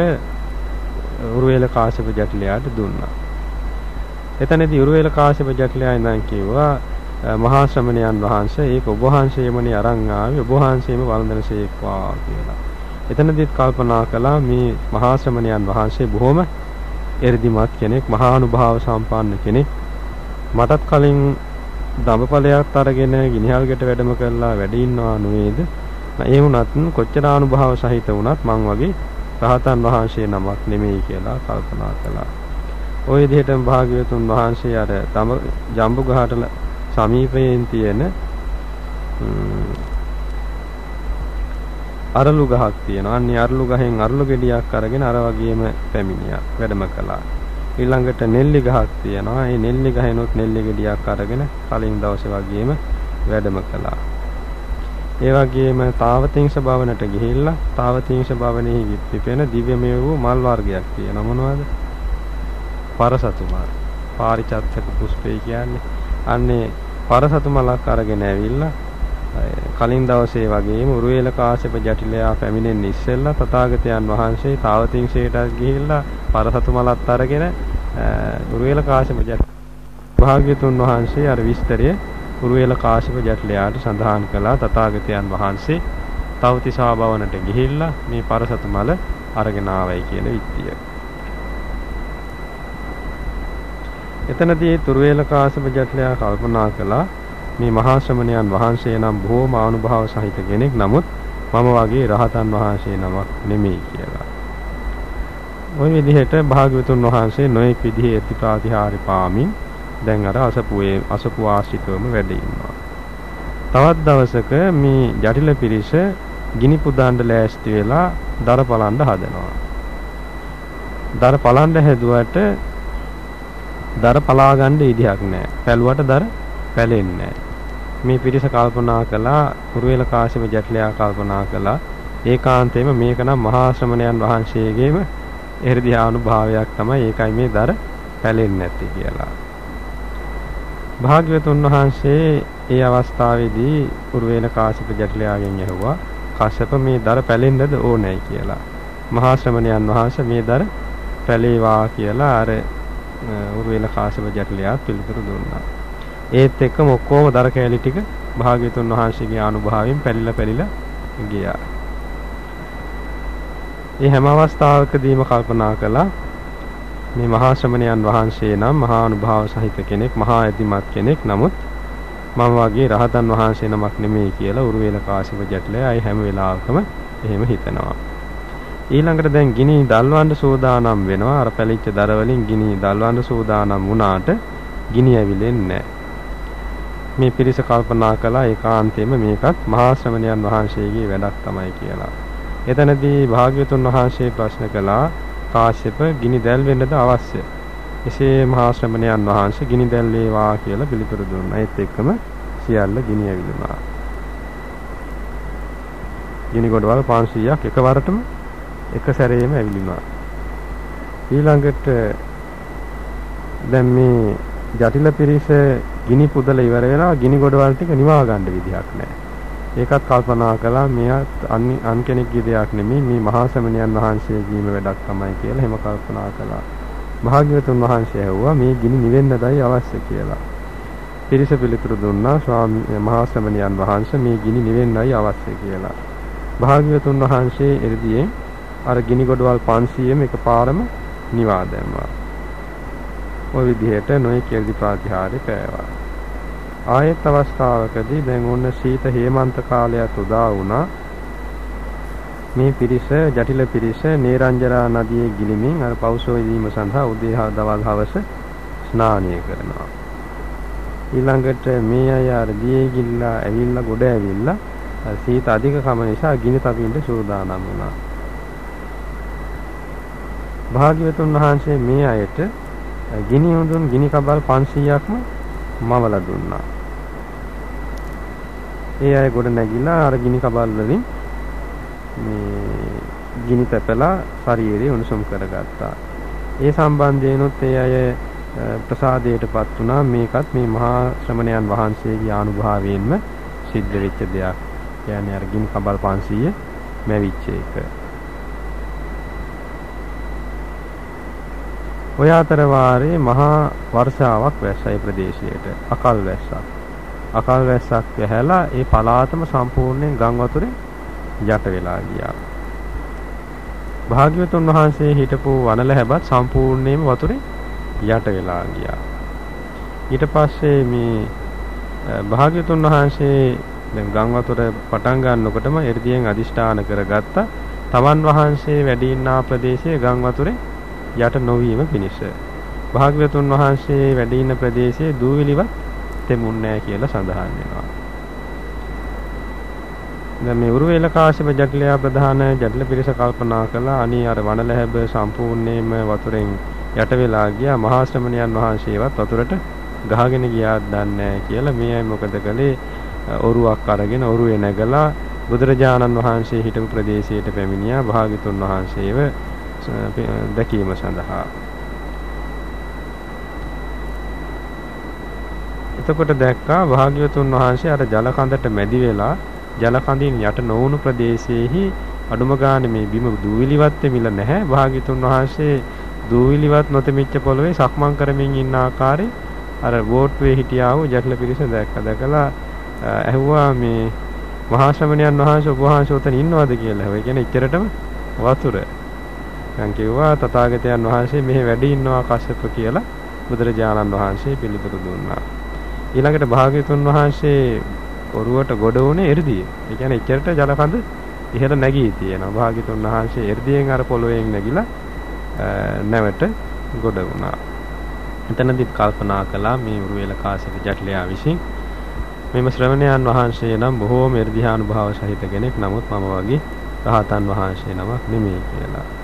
උරුවේල කාශ්‍යප ජටිලයාට දුන්නා. එතනදී උරුවේල කාශ්‍යප ජටිලයා ඉඳන් කිව්වා මහා ශ්‍රමණයන් වහන්සේ ඒක ඔබ වහන්සේමනේ අරන් ආවේ ඔබ වහන්සේම වළඳනසේක්වා කියලා. එතනදිත් කල්පනා කළා මේ මහා ශ්‍රමණයන් වහන්සේ බොහොම එර්දිමත් කෙනෙක්, මහානුභාව සම්පන්න කෙනෙක්. මටත් කලින් දඹපලයක් අරගෙන ගිනිහල්කට වැඩම කරලා වැඩ ඉන්නවා නෙවෙයිද? ඒ වුණත් කොච්චර අනුභව සහිත වුණත් මං වගේ රහතන් වහන්සේ නමක් නෙමෙයි කියලා කල්පනා කළා. ওই විදිහටම භාග්‍යවතුන් වහන්සේ අර තම ජම්බු ගහට සමීපයෙන් තියෙන අරලු ගහක් තියෙනවා. අන්නේ අරලු ගහෙන් අරලු ගෙඩියක් අරගෙන අර වගේම පැමිණියා. වැඩම කළා. ඊළඟට නෙල්ලි ගහක් තියෙනවා. ඒ නෙල්ලි ගහෙනොත් නෙල්ලි ගෙඩියක් අරගෙන කලින් දවසේ වගේම වැඩම කළා. ඒ වගේම තාවතිංස භවනට ගිහිල්ලා තාවතිංස භවනෙහි පිපෙන දිව්‍යමය වූ මල් වර්ගයක් තියෙනවා මොනවද? පරසතු මල්. පාරිචත්තක පුෂ්පේ කියන්නේ අන්නේ පරසතු මලක් අරගෙන ඇවිල්ලා කලින් දවසේ වගේම උරුවේල කාශ්‍යප ජටිලයා පැමිණෙන්න ඉස්සෙල්ලා තථාගතයන් වහන්සේ තාවතිංසයට ගිහිල්ලා පරසතු මලත් අරගෙන උරුවේල කාශ්‍යප ජට භාග්‍යතුන් වහන්සේ අර විස්තරය උරුවේල කාශ්‍යප ජටිලයාට සඳහන් කළා තථාගතයන් වහන්සේ තවතිසා භවනට ගිහිල්ලා මේ පරසතු මල අරගෙන ආවයි කියන විත්තිය. එතනදී තුරුවේල කාශ්‍යප ජටිලයා කල්පනා කළා මේ මහා ශ්‍රමණයන් වහන්සේ නම් බොහෝම ආනුභාව සහිත කෙනෙක් නමුත් මම වගේ රහතන් වහන්සේ නමක් නෙමෙයි කියලා. ওই විදිහට භාග්‍යවතුන් වහන්සේ නොඑක් විදිහේ ප්‍රතිපාතිහාරි පාමින් දැන් අර අසපුවේ අසපු ආශ්‍රිතවම වැඩ ඉන්නවා. තවත් දවසක මේ ජටිල පිරිස ගිනි පුදාන්න ලෑස්ති වෙලා දර පලන්න හදනවා. දර පලන්න හැදුවට දර පලා ගන්න ඉඩයක් නැහැ. පැලුවට දර පැලෙන්නේ නැහැ. මේ පිරිස කල්පනා කළා කුරුවේල කාශ්‍යප ජටලයා කල්පනා කළා ඒකාන්තයෙන්ම මේක නම් මහා ශ්‍රමණයන් වහන්සේගේම එර්ධි ආනුභාවයක් තමයි ඒකයි මේ දර පැලෙන්නේ නැති කියලා. භාග්‍යවතුන් වහන්සේ ඒ අවස්ථාවේදී කුරුවේල කාශ්‍යප ජටලයාගෙන් ඇහුවා කාශ්‍යප මේ දර පැලෙන්නද ඕනෑයි කියලා. මහා ශ්‍රමණයන් වහන්සේ මේ දර පැලේවා කියලා අර උරුවේල කාශ්‍යප ජටලයා පිළිතුරු දුන්නා. ඒත් එක්කම ඔක්කොම දර කෑලි ටික භාග්‍යතුන් වහන්සේගේ අනුභවයෙන් පැලිලා පැලිලා ගියා. මේ හැම අවස්ථාවකදීම කල්පනා කළා මේ මහා ශ්‍රමණයන් වහන්සේ නම් මහා අනුභව සහිත කෙනෙක් මහා ඇතිමත් කෙනෙක් නමුත් මම වගේ රහතන් වහන්සේ නමක් නෙමෙයි කියලා උරුවේල කාසිප ජටලයි අය හැම වෙලාවකම එහෙම හිතනවා. ඊළඟට දැන් ගිනි දල්වන්න සූදානම් වෙනවා අර පැලිච්ච දර වලින් ගිනි දල්වන්න සූදානම් වුණාට ගිනි ඇවිලෙන්නේ නැහැ. මේ පිරිස කල්පනා කළා ඒකාන්තයෙන්ම මේකත් මහා ශ්‍රමණයන් වහන්සේගේ වැඩක් තමයි කියලා. එතනදී භාග්‍යවතුන් වහන්සේ ප්‍රශ්න කළා කාශ්‍යප ගිනි දැල් වෙන්නද අවශ්‍ය? එසේ මහා ශ්‍රමණයන් වහන්සේ ගිනි දැල් වේවා කියලා පිළිතුරු දුන්නා. ඒත් එක්කම සියල්ල ගිනි ඇවිලුණා. ගිනි ගොඩවල් 500ක් එකවරටම එක සැරේම ඇවිලුණා. ඊළඟට දැන් මේ ජටිල පිරිස ගිනි පුදල ඉවර වෙලා ගිනි ගොඩවල් ටික නිවා ගන්න විදිහක් නැහැ. ඒකත් කල්පනා කළා මෙයත් අන් කෙනෙක්ගේ දෙයක් නෙමෙයි මේ මහා සමණයන් වහන්සේගේම වැඩක් තමයි කියලා එහෙම කල්පනා කළා. භාග්‍යවතුන් වහන්සේ ඇහුවා මේ ගිනි නිවෙන්නදයි අවශ්‍ය කියලා. පිරිස පිළිතුරු දුන්නා ස්වාමී මහා ශ්‍රමණයන් වහන්සේ මේ ගිනි නිවෙන්නයි අවශ්‍ය කියලා. භාග්‍යවතුන් වහන්සේ එ르දියෙන් අර ගිනි ගොඩවල් 500ම එකපාරම නිවා දැම්මා. ওই විදිහට නොයෙක් එල්දි ප්‍රාතිහාර්ය පෑවා. ආයෙත් අවස්ථාවකදී දැන් ඔන්න සීත හේමන්ත කාලයක් උදා වුණා. මේ පිරිස ජටිල පිරිස නේරංජරා නදියේ ගිලිමින් අර පෞසෝ දීම සඳහා උදේ හා දවල් හවස ස්නානය කරනවා. ඊළඟට මේ අය අර දියේ ගිල්ලා ඇවිල්ලා ගොඩ ඇවිල්ලා සීත අධිකකම නිසා ගිනි තපින්න සූදානම් වුණා. භාග්‍යවතුන් වහන්සේ මේ අයට ගිනි හොඳුන් ගිනි කබල් 500ක්ම මවලා දුන්නා. ඒ අය ගොඩ නැගිලා අර ගිනි කබල් වලින් මේ ගිනි තැපලා ශරීරය උණුසුම් කරගත්තා. ඒ සම්බන්ධයෙන්ුත් ඒ අය ප්‍රසාදයටපත් වුණා මේකත් මේ මහා ශ්‍රමණයන් වහන්සේගේ ආනුභාවයෙන්ම සිද්ධ වෙච්ච දෙයක්. කියන්නේ අර ගිනි කබල් 500 මැවිච්ච එක. ඔය අතර වාරේ මහා වර්ෂාවක් වැස්සා ඒ ප්‍රදේශයට අකල් වැස්සක්. අකල් වැස්සක් වැහැලා ඒ පළාතම සම්පූර්ණයෙන් ගම් වතුරේ යට වෙලා ගියා. භාග්‍යවතුන් වහන්සේ හිටපු වනල හැබත් සම්පූර්ණයෙන්ම වතුරේ යට වෙලා ගියා. ඊට පස්සේ මේ භාග්‍යවතුන් වහන්සේ දැන් ගම් වතුර පටන් ගන්නකොටම එර්දියෙන් අදිෂ්ඨාන කරගත්තා. තමන් වහන්සේ වැඩ ඉන්නා ප්‍රදේශයේ ගම් වතුරේ යට නොවීම පිණිස. භාග්‍යවතුන් වහන්සේ වැඩ ඉන්න ප්‍රදේශයේ දූවිලිවත් තෙමුන්නේ නැහැ කියලා සඳහන් වෙනවා. දැන් මේ උරුවේල කාශ්‍යප ජටිලයා ප්‍රධාන ජටිල පිරිස කල්පනා කළා. අනී අර වනලැහැබ සම්පූර්ණයෙන්ම වතුරෙන් යට වෙලා ගියා. මහා ශ්‍රමණයන් වහන්සේවත් වතුරට ගහගෙන ගියාත් දන්නේ නැහැ කියලා. මේ අය මොකද කළේ? ඔරුවක් අරගෙන ඔරුවේ නැගලා බුදුරජාණන් වහන්සේ හිටපු ප්‍රදේශයට පැමිණියා. භාග්‍යතුන් වහන්සේව දැකීම සඳහා. එතකොට දැක්කා භාග්‍යවතුන් වහන්සේ අර ජල කඳට මැදි වෙලා ජල කඳින් යට නොවුණු ප්‍රදේශයේහි අඩුම ගානේ මේ බිම දූවිලිවත් මිල නැහැ භාග්‍යතුන් වහන්සේ දූවිලිවත් නොතෙමිච්ච පොළවේ සක්මන් කරමින් ඉන්න ආකාරي අර බෝට්වේ හිටියා වූ ජටල පිරිස දැක්ක දැකලා ඇහුවා මේ මහා ශ්‍රමණයන් වහන්සේ ඔබ වහන්සේ උතන ඉන්නවද කියලා. ඒ කියන්නේ ඉච්චරටම වතුර. යන් කිව්වා තථාගතයන් වහන්සේ මෙහි වැඩි ඉන්නවා කශ්‍යප කියලා බුදුරජාණන් වහන්සේ පිළිතුරු දුන්නා. ඊළඟට භාග්‍යතුන් වහන්සේ ඔරුවට ගොඩ වුණේ එ르දිය. ඒ කියන්නේ එච්චරට ජලකඳ ඉහළ නැගී තියෙනවා. භාග්‍යතුන් වහන්සේ එ르දියෙන් අර පොළොවෙන් නැගිලා නැවට ගොඩ වුණා. එතනදිත් කල්පනා කළා මේ උරුවේල කාශ්‍යප ජටලයා විසින් මෙම ශ්‍රමණයන් වහන්සේ නම් බොහෝම එ르දිහානුභාව සහිත කෙනෙක්. නමුත් මම වගේ රහතන් වහන්සේ නමක් නෙමෙයි කියලා.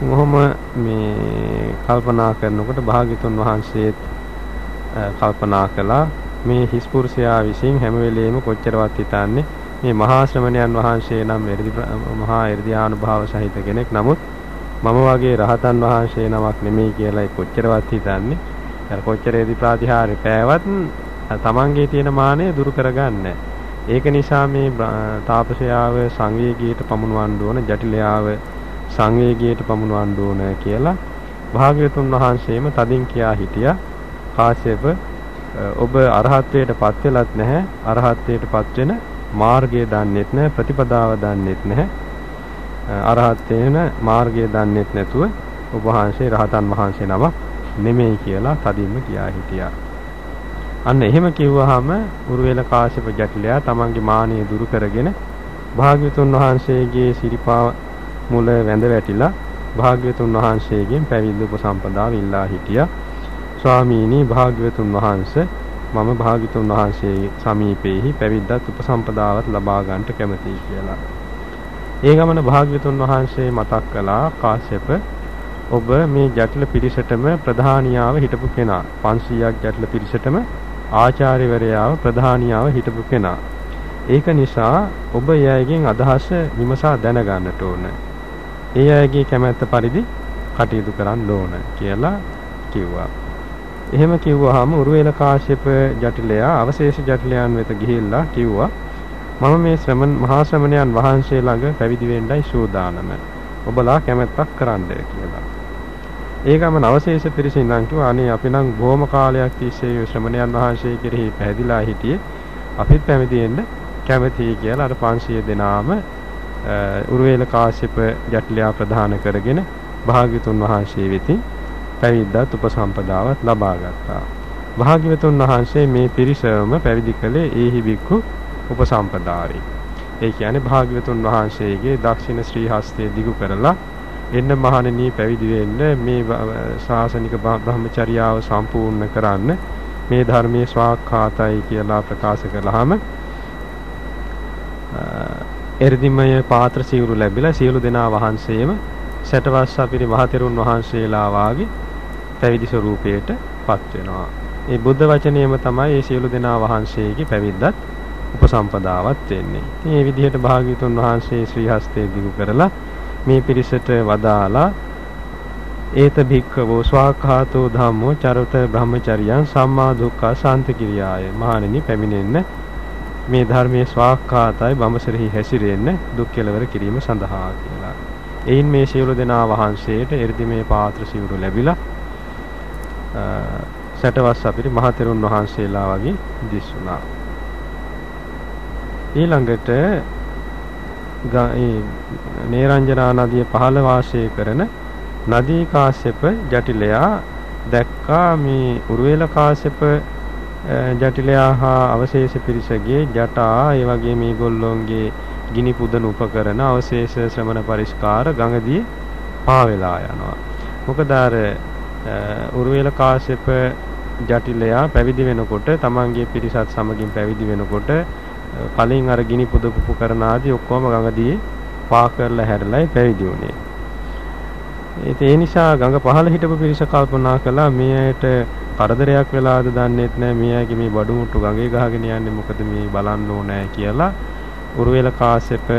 මොහොම මේ කල්පනා කරනකොට භාග්‍යතුන් වහන්සේත් කල්පනා කළා මේ හිස්පුරුෂයා විසින් හැම වෙලෙම කොච්චරවත් හිතන්නේ මේ මහා ශ්‍රමණයන් වහන්සේ නම් එ르දි මහා එ르දියානුභාව සහිත කෙනෙක් නමුත් මම වගේ රහතන් වහන්සේ නමක් නෙමෙයි කියලා කොච්චරවත් හිතන්නේ අර කොච්චරේදී ප්‍රාතිහාර්ය පෑවත් තමන්ගේ තියෙන මානය දුරු කරගන්න. ඒක නිසා මේ තාපසයාව සංවේගීට පමුණවන්න ඕන ජටිලයාව සංවේගීට පමුණවන්න ඕන කියලා භාග්‍යවතුන් වහන්සේම තදින් කියා හිටියා. කාශ්‍යප ඔබ අරහත්ත්වයට පත් වෙලත් නැහැ. අරහත්ත්වයට පත් වෙන මාර්ගය දන්නෙත් නැහැ. ප්‍රතිපදාව දන්නෙත් නැහැ. අරහත්ත්වේන මාර්ගය දන්නෙත් නැතුව ඔබ වහන්සේ රහතන් වහන්සේ නමක් නෙමෙයි කියලා තදින්ම කියා හිටියා. අන්න එහෙම කිව්වහම උරුවේල කාශ්‍යප ජටිලයා තමන්ගේ මානිය දුරු කරගෙන භාග්‍යතුන් වහන්සේගේ සිරිපා මුල වැඳ වැටිලා භාග්‍යතුන් වහන්සේගෙන් පැවිදි උපසම්පදාව ඉල්ලා හිටියා ස්වාමීනි භාග්‍යවතුන් වහන්සේ මම භාග්‍යතුන් වහන්සේ සමීපෙහි පැවිද්දත් උපසම්පදාවත් ලබා ගන්නට කැමතියි කියලා. ඒ ගමන භාග්‍යවතුන් වහන්සේ මතක් කළා කාශ්‍යප ඔබ මේ ජටිල පිරිසටම ප්‍රධානියාව හිටපු කෙනා 500ක් ජටිල පිරිසටම ආචාර්යවරයාව ප්‍රධානියාව හිටපු කෙනා. ඒක නිසා ඔබ එයගෙන් අදහස විමසා දැනගන්නට ඕන. ඒ අයගේ කැමැත්ත පරිදි කටයුතු කරන්න ඕන කියලා කිව්වා. එහෙම කිව්වහම උරුවේල කාශ්‍යප ජටිලයා අවශේෂ ජටිලයන් වෙත ගිහිල්ලා කිව්වා මම මේ ශ්‍රමණ මහා ශ්‍රමණයන් වහන්සේ ළඟ පැවිදි වෙන්නයි සූදානම. ඔබලා කැමැත්තක් කරන්න කියලා. ඒ ගමන අවශේෂ පිරිසින් නම් කිව්වා අනේ අපි නම් බොහොම කාලයක් තිස්සේ ශ්‍රමණයන් වහන්සේ කෙරෙහි පැහැදිලා හිටියේ අපිත් පැවිදි වෙන්න කැමතියි කියලා අර 500 දෙනාම උරුවේල කාශ්‍යප ජටිලයා ප්‍රධාන කරගෙන භාග්‍යතුන් වහන්සේ වෙතින් පැවිද්දත් උපසම්පදාවත් ලබා ගත්තා. භාග්‍යවතුන් වහන්සේ මේ පිරිසම පැවිදි කළේ ඒහි බික්ඛු උපසම්පදාවේ. ඒ කියන්නේ භාග්‍යවතුන් වහන්සේගේ දක්ෂිණ ශ්‍රී හස්තය දිගු කරලා එන්න මහණෙනි පැවිදි වෙන්න මේ ශාසනික බ්‍රහ්මචර්යාව සම්පූර්ණ කරන්න මේ ධර්මයේ ස්වාක්ඛාතයි කියලා ප්‍රකාශ කළාම එර්දිමය පාත්‍ර සිවුරු ලැබිලා සියලු දෙනා වහන්සේම සැටවස් අපිරි මහතෙරුන් වහන්සේලා වාගේ පැවිදි ස්වરૂපයට පත් වෙනවා. ඒ බුද්ධ වචනයම තමයි මේ සියලු දෙනා වහන්සේගේ පැවිද්දත් උපසම්පදාවත් වෙන්නේ. ඉතින් මේ විදිහට භාග්‍යතුන් වහන්සේ ශ්‍රී හස්තේ දිගු කරලා මේ පිරිසට වදාලා ඒත භික්ඛවෝ ස්වාඛාතෝ ධම්මෝ චරත බ්‍රහ්මචර්යයන් සම්මා දුක්ඛ සාන්ති කිරියාය. මහණෙනි පැමිණෙන්න මේ ධර්මයේ ස්වාඛාතයි බඹසරෙහි හැසිරෙන්න දුක් කෙලවර කිරීම සඳහා කියලා. එයින් මේ සියලු දෙනා වහන්සේට එර්දිමේ පාත්‍ර සිවුරු ලැබිලා සැටවස් අපිට මහතෙරුන් වහන්සේලා වගේ දිස්සුණා. ඊළඟට නේරංජනා නදිය පහළ වාසය කරන නදී කාශ්‍යප ජටිලයා දැක්කා මේ උරුවේල කාශ්‍යප ජටිලයා හා අවශේෂ පිරිසගේ ජටා ඒ වගේ මේගොල්ලොන්ගේ ගිනි පුදන උපකරණ අවශේෂ ශ්‍රමණ පරිස්කාර ගඟදී පාවෙලා යනවා. මොකද අර උරුවේල කාශ්‍යප ජටිලයා පැවිදි වෙනකොට තමන්ගේ පිරිසත් සමගින් පැවිදි වෙනකොට කලින් අර ගිනි පුදපුපු කරන ආදී ඔක්කොම ගඟදී පා කරලා හැරලයි පැවිදි වුණේ. ඒ නිසා ගඟ පහළ හිටපු පිරිස කල්පනා කළා මේ ඇයට කරදරයක් වෙලාද දන්නේත් නැහැ මේ අයගේ මේ බඩු මුට්ටු ගඟේ ගහගෙන යන්නේ මොකද මේ බලන්න ඕනෑ කියලා උරුවෙල කාශ්‍යප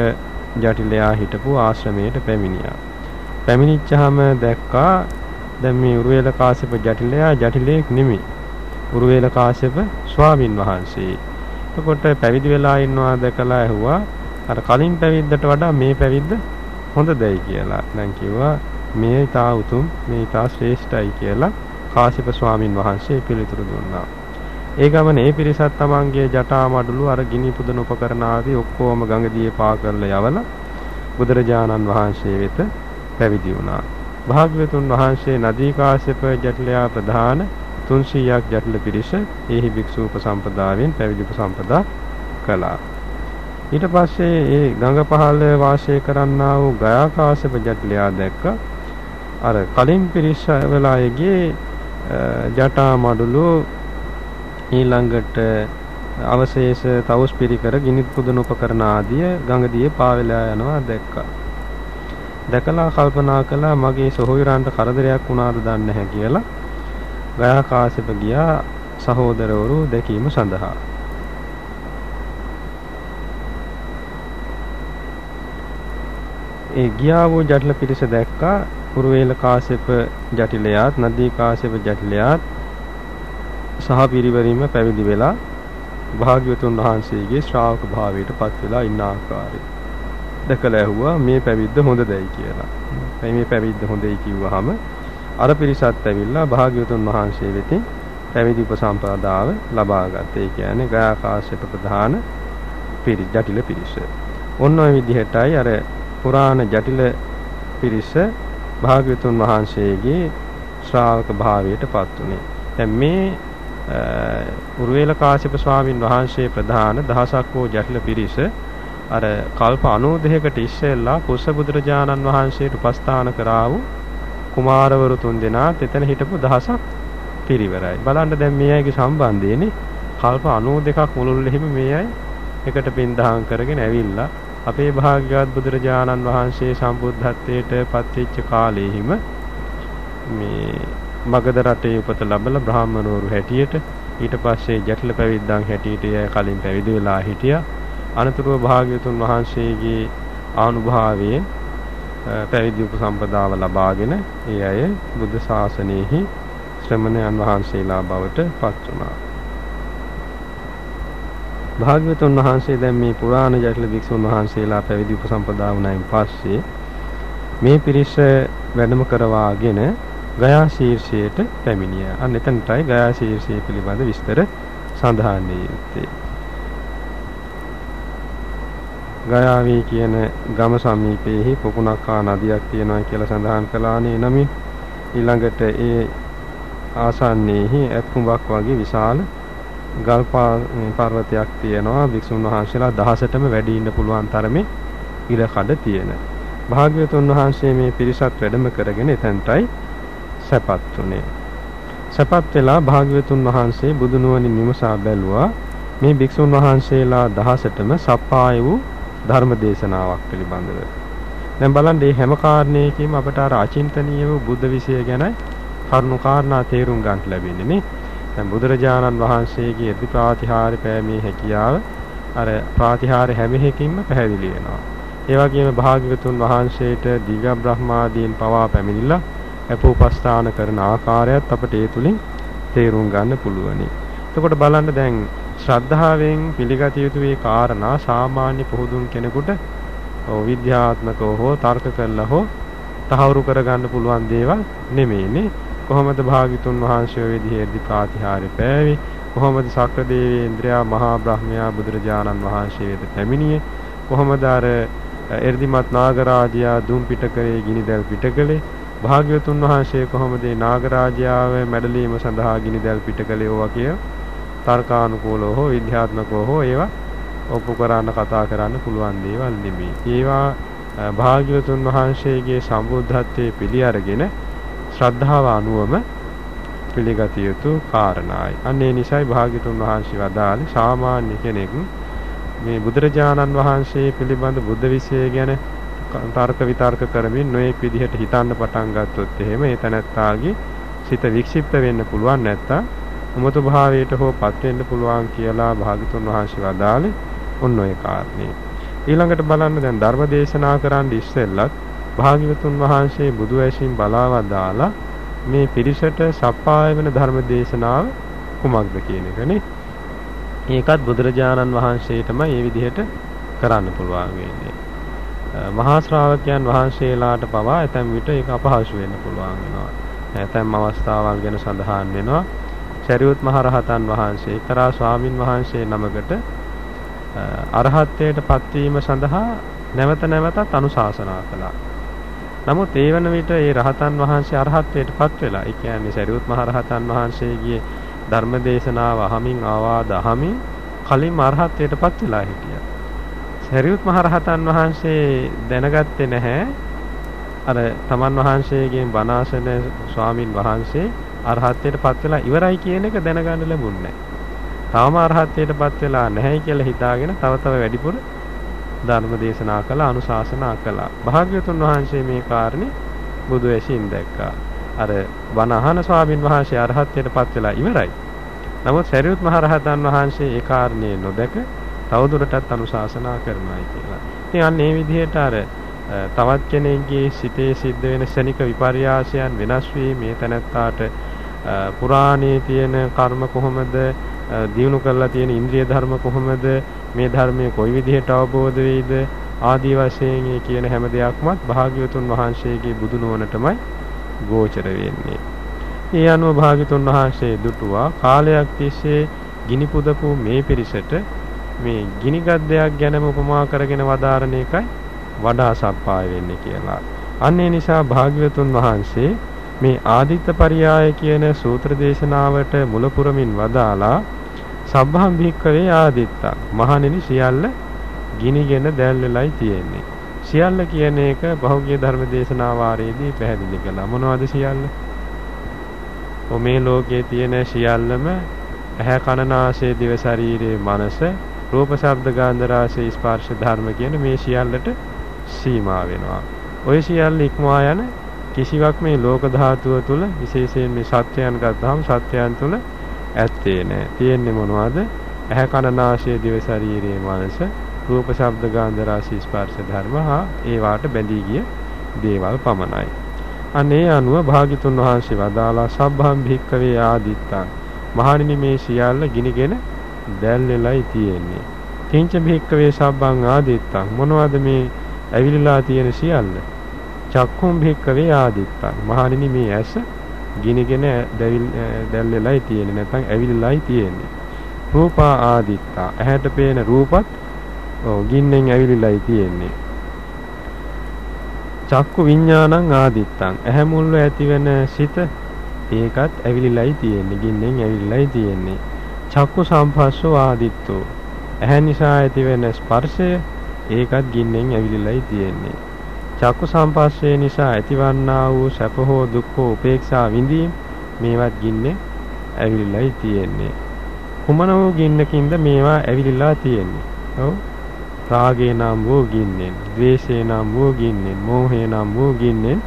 ජටිලයා හිටපු ආශ්‍රමයට පැමිණියා. පැමිණිච්චාම දැක්කා දැන් මේ උරුවෙල කාශ්‍යප ජටිලයා ජටිලයක් නෙමෙයි. උරුවෙල කාශ්‍යප ස්වාමින් වහන්සේ. එතකොට පැවිදි වෙලා ඉන්නවා දැකලා ඇහුවා අර කලින් පැවිද්දට වඩා මේ පැවිද්ද හොඳදයි කියලා. දැන් කිව්වා මේ ඊටා උතුම් මේ ඊටා ශ්‍රේෂ්ඨයි කියලා කාශ්‍යප ස්වාමින් වහන්සේ පිළිතුරු දුන්නා. ඒ ගමනේ ඒ පිරිසත් තමන්ගේ ජටා මඩලු අර ගිනි පුදන උපකරණ ආදී ඔක්කොම ගඟදියේ පා කරලා යවලා බුදුරජාණන් වහන්සේ වෙත පැවිදි වුණා. භාග්‍යවතුන් වහන්සේ නදී කාශ්‍යප ජටිලයා ප්‍රධාන 300ක් ජටිල පිරිස එහි භික්ෂු උපසම්පදාවෙන් පැවිදි උපසම්පදා කළා. ඊට පස්සේ ඒ ගඟ පහළ වාසය කරන්නා වූ ගයාකාශ්‍යප ජටිලයා දැක්ක අර කලින් පිරිස වෙලායේගේ ජටා මඩලු ඊළඟට අවශේෂ තවුස් පිරිකර ගිනි පුදන උපකරණ ආදිය ගඟදියේ පාවෙලා යනවා දැක්කා. දැකලා කල්පනා කළා මගේ සොහොයුරන්ට කරදරයක් වුණාද දන්නේ නැහැ කියලා ගයා කාශ්‍යප ගියා සහෝදරවරු දැකීම සඳහා. ඒ ගියා වූ ජටිල පිරිස දැක්කා කුරුවේල කාශ්‍යප ජටිලයාත් නදී කාශ්‍යප ජටිලයාත් සහ පිරිවරීම පැවිදි වෙලා භාග්‍යවතුන් වහන්සේගේ ශ්‍රාවක භාවයට පත් වෙලා ඉන්න ආකාරය දැකලා ඇහුවා මේ පැවිද්ද හොඳදයි කියලා. මේ පැවිද්ද හොඳයි කිව්වහම අර පිරිසත් ඇවිල්ලා භාග්‍යවතුන් වහන්සේ වෙතින් පැවිදි උපසම්පදාව ලබා ගත්තේ. ඒ කියන්නේ ගයා කාශ්‍යප ප්‍රධාන පිරිස් ජටිල පිරිස. ඔන්න ඔය විදිහටයි අර පුරාණ ජටිල පිරිස භාග්‍යවතුන් වහන්සේගේ ශ්‍රාවක භාවයට පත් උනේ. දැන් මේ උරුවේල කාශ්‍යප ස්වාමින් වහන්සේ ප්‍රධාන දහසක් වූ ජටිල පිරිස අර කල්ප 92කට ඉස්සෙල්ලා කුස බුදුරජාණන් වහන්සේට උපස්ථාන කරා වූ කුමාරවරු තුන්දෙනා තෙතන හිටපු දහසක් පිරිවරයි. බලන්න දැන් මේ අයගේ සම්බන්ධයනේ කල්ප 92ක් මුළුල්ලෙහිම මේ අය එකට පින්දහම් කරගෙන ඇවිල්ලා අපේ භාග්‍යවත් බුදුරජාණන් වහන්සේ සම්බුද්ධත්වයට පත්වෙච්ච කාලෙහිම මේ මගධ රටේ උපත ලැබලා බ්‍රාහ්මණවරු හැටියට ඊට පස්සේ ජටිල පැවිද්දන් හැටියට කලින් පැවිදි වෙලා හිටියා. අනතුරුව භාග්‍යවතුන් වහන්සේගේ ආනුභාවයෙන් පැවිදි උපසම්පදාව ලබාගෙන ඒ අය බුද්ධ ශාසනයෙහි ශ්‍රමණයන් වහන්සේලා බවට පත් වුණා. භාග්‍යවතුන් වහන්සේ දැන් මේ පුරාණ ජටිල භික්ෂුන් වහන්සේලා පැවිදි උපසම්පදා වුණායින් පස්සේ මේ පිරිස වැඩම කරවාගෙන ගයා ශීර්ෂයට පැමිණියා. අන්න එතනටයි ගයා ශීර්ෂය පිළිබඳ විස්තර සඳහන් වෙන්නේ. ගයාවේ කියන ගම සමීපයේහි පොකුණක්කා නදියක් තියෙනවා කියලා සඳහන් කළානේ නමින් ඊළඟට ඒ ආසන්නයේහි ඇත්කුඹක් වගේ විශාල ගල් පර්වතයක් තියෙනවා භික්ෂුන් වහන්සේලා 16ටම වැඩි ඉන්න පුළුවන් තරමේ ඉර කඩ තියෙන. භාග්‍යවතුන් වහන්සේ මේ පිරිසත් වැඩම කරගෙන එතනටයි සැපත් උනේ. සැපත් වෙලා භාග්‍යවතුන් වහන්සේ බුදු නුවණින් විමසා බැලුවා මේ භික්ෂුන් වහන්සේලා 16ටම සප්පාය වූ ධර්ම දේශනාවක් පිළිබඳව. දැන් බලන්න මේ හැම කාරණයකින්ම අපට අර අචින්තනීය වූ බුද්ධ විෂය ගැන කරුණු කාරණා තේරුම් ගන්න ලැබෙන්නේ නේ. දැන් බුදුරජාණන් වහන්සේගේ ඉර්ධි ප්‍රාතිහාර්ය පෑමේ හැකියාව අර ප්‍රාතිහාර්ය හැම එකකින්ම පැහැදිලි වෙනවා. ඒ වගේම භාග්‍යවතුන් වහන්සේට දිව්‍ය බ්‍රහ්මාදීන් පවා පැමිණිලා අපෝපස්ථාන කරන ආකාරයත් අපට ඒ තුලින් තේරුම් ගන්න පුළුවනි. එතකොට බලන්න දැන් ශ්‍රද්ධාවෙන් පිළිගත යුතු මේ කාරණා සාමාන්‍ය පුහුදුන් කෙනෙකුට විද්‍යාත්මකව හෝ තර්ක කරලා හෝ තහවුරු කරගන්න පුළුවන් දේවල් නෙමෙයිනේ. කොහොමද භාග්‍යතුන් වහන්සේ ඔය විදිහේදී ප්‍රාතිහාර්ය පෑවේ? කොහොමද සක්‍ර දේවේන්ද්‍රයා මහා බ්‍රහ්මයා බුදුරජාණන් වහන්සේ වෙත පැමිණියේ? කොහොමද අර එර්දිමත් නාගරාජයා දුම් පිට කරේ ගිනිදැල් පිට කළේ? භාග්‍යවතුන් වහන්සේ කොහොමද නාගරාජයාව මැඩලීම සඳහා ගිනිදැල් පිට කළේ ඕවා කිය තර්කානුකූලව හෝ විද්‍යාත්මකව හෝ ඒවා ඔප්පු කරන්න කතා කරන්න පුළුවන් දේවල් නෙමෙයි. ඒවා භාග්‍යවතුන් වහන්සේගේ සම්බුද්ධත්වයේ පිළි අරගෙන ශ්‍රද්ධාව අනුවම පිළිගත යුතු කාරණායි. අන්න ඒ නිසයි භාග්‍යතුන් වහන්සේ වදාළේ සාමාන්‍ය කෙනෙක් මේ බුදුරජාණන් වහන්සේ පිළිබඳ බුද්ධ විශ්ය ගැන තර්ක විතර්ක කරමින් නොඑක් විදිහට හිතන්න පටන් ගත්තොත් එහෙම ඒ තැනැත්තාගේ සිත වික්ෂිප්ත වෙන්න පුළුවන් නැත්තම් උමතු භාවයට හෝ පත් වෙන්න පුළුවන් කියලා භාගතුන් වහන්සේ වදාළේ ඔන්න ඔය කාරණේ. ඊළඟට බලන්න දැන් ධර්ම දේශනා කරන්න ඉස්සෙල්ලත් භාග්‍යවතුන් වහන්සේ බුදු ඇසින් බලාවදාලා මේ පිරිසට සප්පාය වෙන ධර්ම දේශනාව කුමක්ද කියන එකනේ. ඒකත් බුදුරජාණන් වහන්සේටම මේ විදිහට කරන්න පුළුවන් වෙන්නේ. මහා ශ්‍රාවකයන් වහන්සේලාට පවා ඇතැම් විට ඒක අපහසු වෙන්න පුළුවන් වෙනවා. ඇතැම් අවස්ථාවල් ගැන සඳහන් වෙනවා. සරියුත් මහ රහතන් වහන්සේ එක්තරා ස්වාමින් වහන්සේ නමකට අරහත්ත්වයට පත්වීම සඳහා නැවත නැවතත් අනුශාසනා කළා. නමුත් ඒ වන විට ඒ රහතන් වහන්සේ අරහත්ත්වයට පත් වෙලා. ඒ කියන්නේ සරියුත් මහ රහතන් වහන්සේගේ ධර්ම දේශනාව අහමින් ආවාද අහමින් කලින් අරහත්ත්වයට පත් වෙලා හිටියා. සරියුත් මහ රහතන් වහන්සේ දැනගත්තේ නැහැ අර තමන් වහන්සේගෙන් බණාසන ස්වාමින් වහන්සේ අරහත්ත්වයට පත් වෙලා ඉවරයි කියන එක දැනගන්න ලැබුණේ නැහැ. තාම අරහත්ත්වයටපත් වෙලා නැහැ කියලා හිතාගෙන තව තව වැඩිපුර ධර්ම දේශනා කළා අනුශාසනා කළා. භාග්‍යවතුන් වහන්සේ මේ කාරණේ බුදු ඇසින් දැක්කා. අර වන අහන ස්වාමින් වහන්සේ අරහත්ත්වයටපත් වෙලා ඉවරයි. නමුත් සරියුත් මහ රහතන් වහන්සේ ඒ කාරණේ නොදැක තවදුරටත් අනුශාසනා කරනවායි කියලා. ඉතින් අන්න ඒ විදිහට අර තවත් කෙනෙක්ගේ සිතේ සිද්ධ වෙන ශනික විපර්යාසයන් වෙනස් වී මේ තැනැත්තාට පුරාණයේ තියෙන කර්ම කොහොමද දියුණු කරලා තියෙන ඉන්ද්‍රිය ධර්ම කොහොමද මේ ධර්මයේ කොයි විදිහට අවබෝධ වෙයිද ආදී වශයෙන් ඒ කියන හැම දෙයක්මත් භාග්‍යවතුන් වහන්සේගේ බුදු නුවණටමයි ගෝචර වෙන්නේ. ඒ අනුව භාග්‍යවතුන් වහන්සේ දුටුවා කාලයක් තිස්සේ ගිනි පුදපු මේ පිරිසට මේ ගිනි ගද්දයක් ගැනම උපමා කරගෙන වදාරන එකයි වඩා සප්පාය වෙන්නේ කියලා. අන්න ඒ නිසා භාග්‍යවතුන් වහන්සේ මේ ආදිත්ත පරියාය කියන සූත්‍ර දේශනාවට මුල පුරමින් වදාලා සබ්බහම් භික්කවේ ආදිත්තා මහණෙනි සියල්ල ගිනිගෙන දැල් වෙලයි තියෙන්නේ සියල්ල කියන එක බහුගිය ධර්ම දේශනා වාරයේදී පැහැදිලි කළා මොනවද සියල්ල? මේ ලෝකයේ තියෙන සියල්ලම ඇහැ කන නාසය දිව ශරීරයේ මනස රූප ශබ්ද ගන්ධ රස ස්පර්ශ ධර්ම කියන මේ සියල්ලට සීමා වෙනවා. ওই සියල්ල ඉක්මවා යන කිසිවක් මේ ලෝක ධාතුව තුල විශේෂයෙන් මේ සත්‍යයන් ගත්තාම සත්‍යයන් තුල ඇත්තේ නැහැ. තියෙන්නේ මොනවද? ඇහැ කන නාසය දිව ශරීරයේ මනස රූප ශබ්ද ගන්ධ රස ස්පර්ශ ධර්ම හා ඒවාට බැඳී ගිය දේවල් පමණයි. අනේ අනුව භාග්‍යතුන් වහන්සේ වදාලා සබ්බම් භික්කවේ ආදිත්තා මහණෙනි මේ සියල්ල ගිනිගෙන දැල්ලෙලයි තියෙන්නේ. කිංච භික්කවේ සබ්බං ආදිත්තා මොනවද මේ ඇවිලලා තියෙන සියල්ල? චක්කුම් භික්කවේ ආදිත්තා මහණෙනි මේ ඇස ගිනිගෙන දැල්ලෙලයි තියෙන්නේ නැත්නම් ඇවිල්ලායි තියෙන්නේ. රූපා ආදිත්තා ඇහැට පේන රූපත් ඔව් ගින්නෙන් ඇවිලිලායි තියෙන්නේ. චක්කු විඥානං ආදිත්තං ඇහැ මුල්ව ඇතිවෙන සිත ඒකත් ඇවිලිලායි තියෙන්නේ ගින්නෙන් ඇවිලිලායි තියෙන්නේ. චක්කු සම්පස්සෝ ආදිත්තෝ ඇහැ නිසා ඇතිවෙන ස්පර්ශය ඒකත් ගින්නෙන් ඇවිලිලායි තියෙන්නේ. චක්කු සම්පස්සේ නිසා ඇතිවන්නා වූ සැප හෝ දුක් හෝ උපේක්ෂා විඳීම් මේවත් ගින්නේ ඇවිලිලායි තියෙන්නේ. කුමන වූ ගින්නකින්ද මේවා ඇවිලිලා තියෙන්නේ? ඔව්. රාගේ නම් වූ ගින්නෙන්, ද්වේෂේ නම් වූ ගින්නෙන්, මෝහේ නම් වූ ගින්නෙන්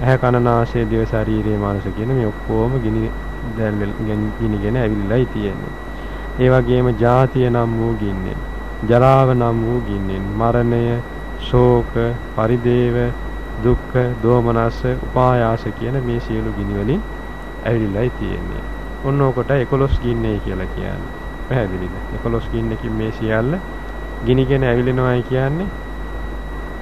ඇහැ කන නාසය දිව ශරීරයේ මනස කියන මේ ඔක්කොම ගිනි දැල්වල ගිනිගෙන ඇවිල්ලායි තියෙන්නේ. ඒ වගේම ජාතිය නම් වූ ගින්නෙන්, ජරාව නම් වූ ගින්නෙන්, මරණය ශෝක, පරිදේව, දුක්ඛ, දෝමනස්ස, උපායාස කියන මේ සියලු ගිනි වලින් ඇවිලිලායි තියෙන්නේ. ඔන්න ඔකට 11 ගින්නේ කියලා කියන්නේ. පැහැදිලිද? 11 ගින්නකින් මේ සියල්ල ගිනිගෙන ඇවිලෙනවායි කියන්නේ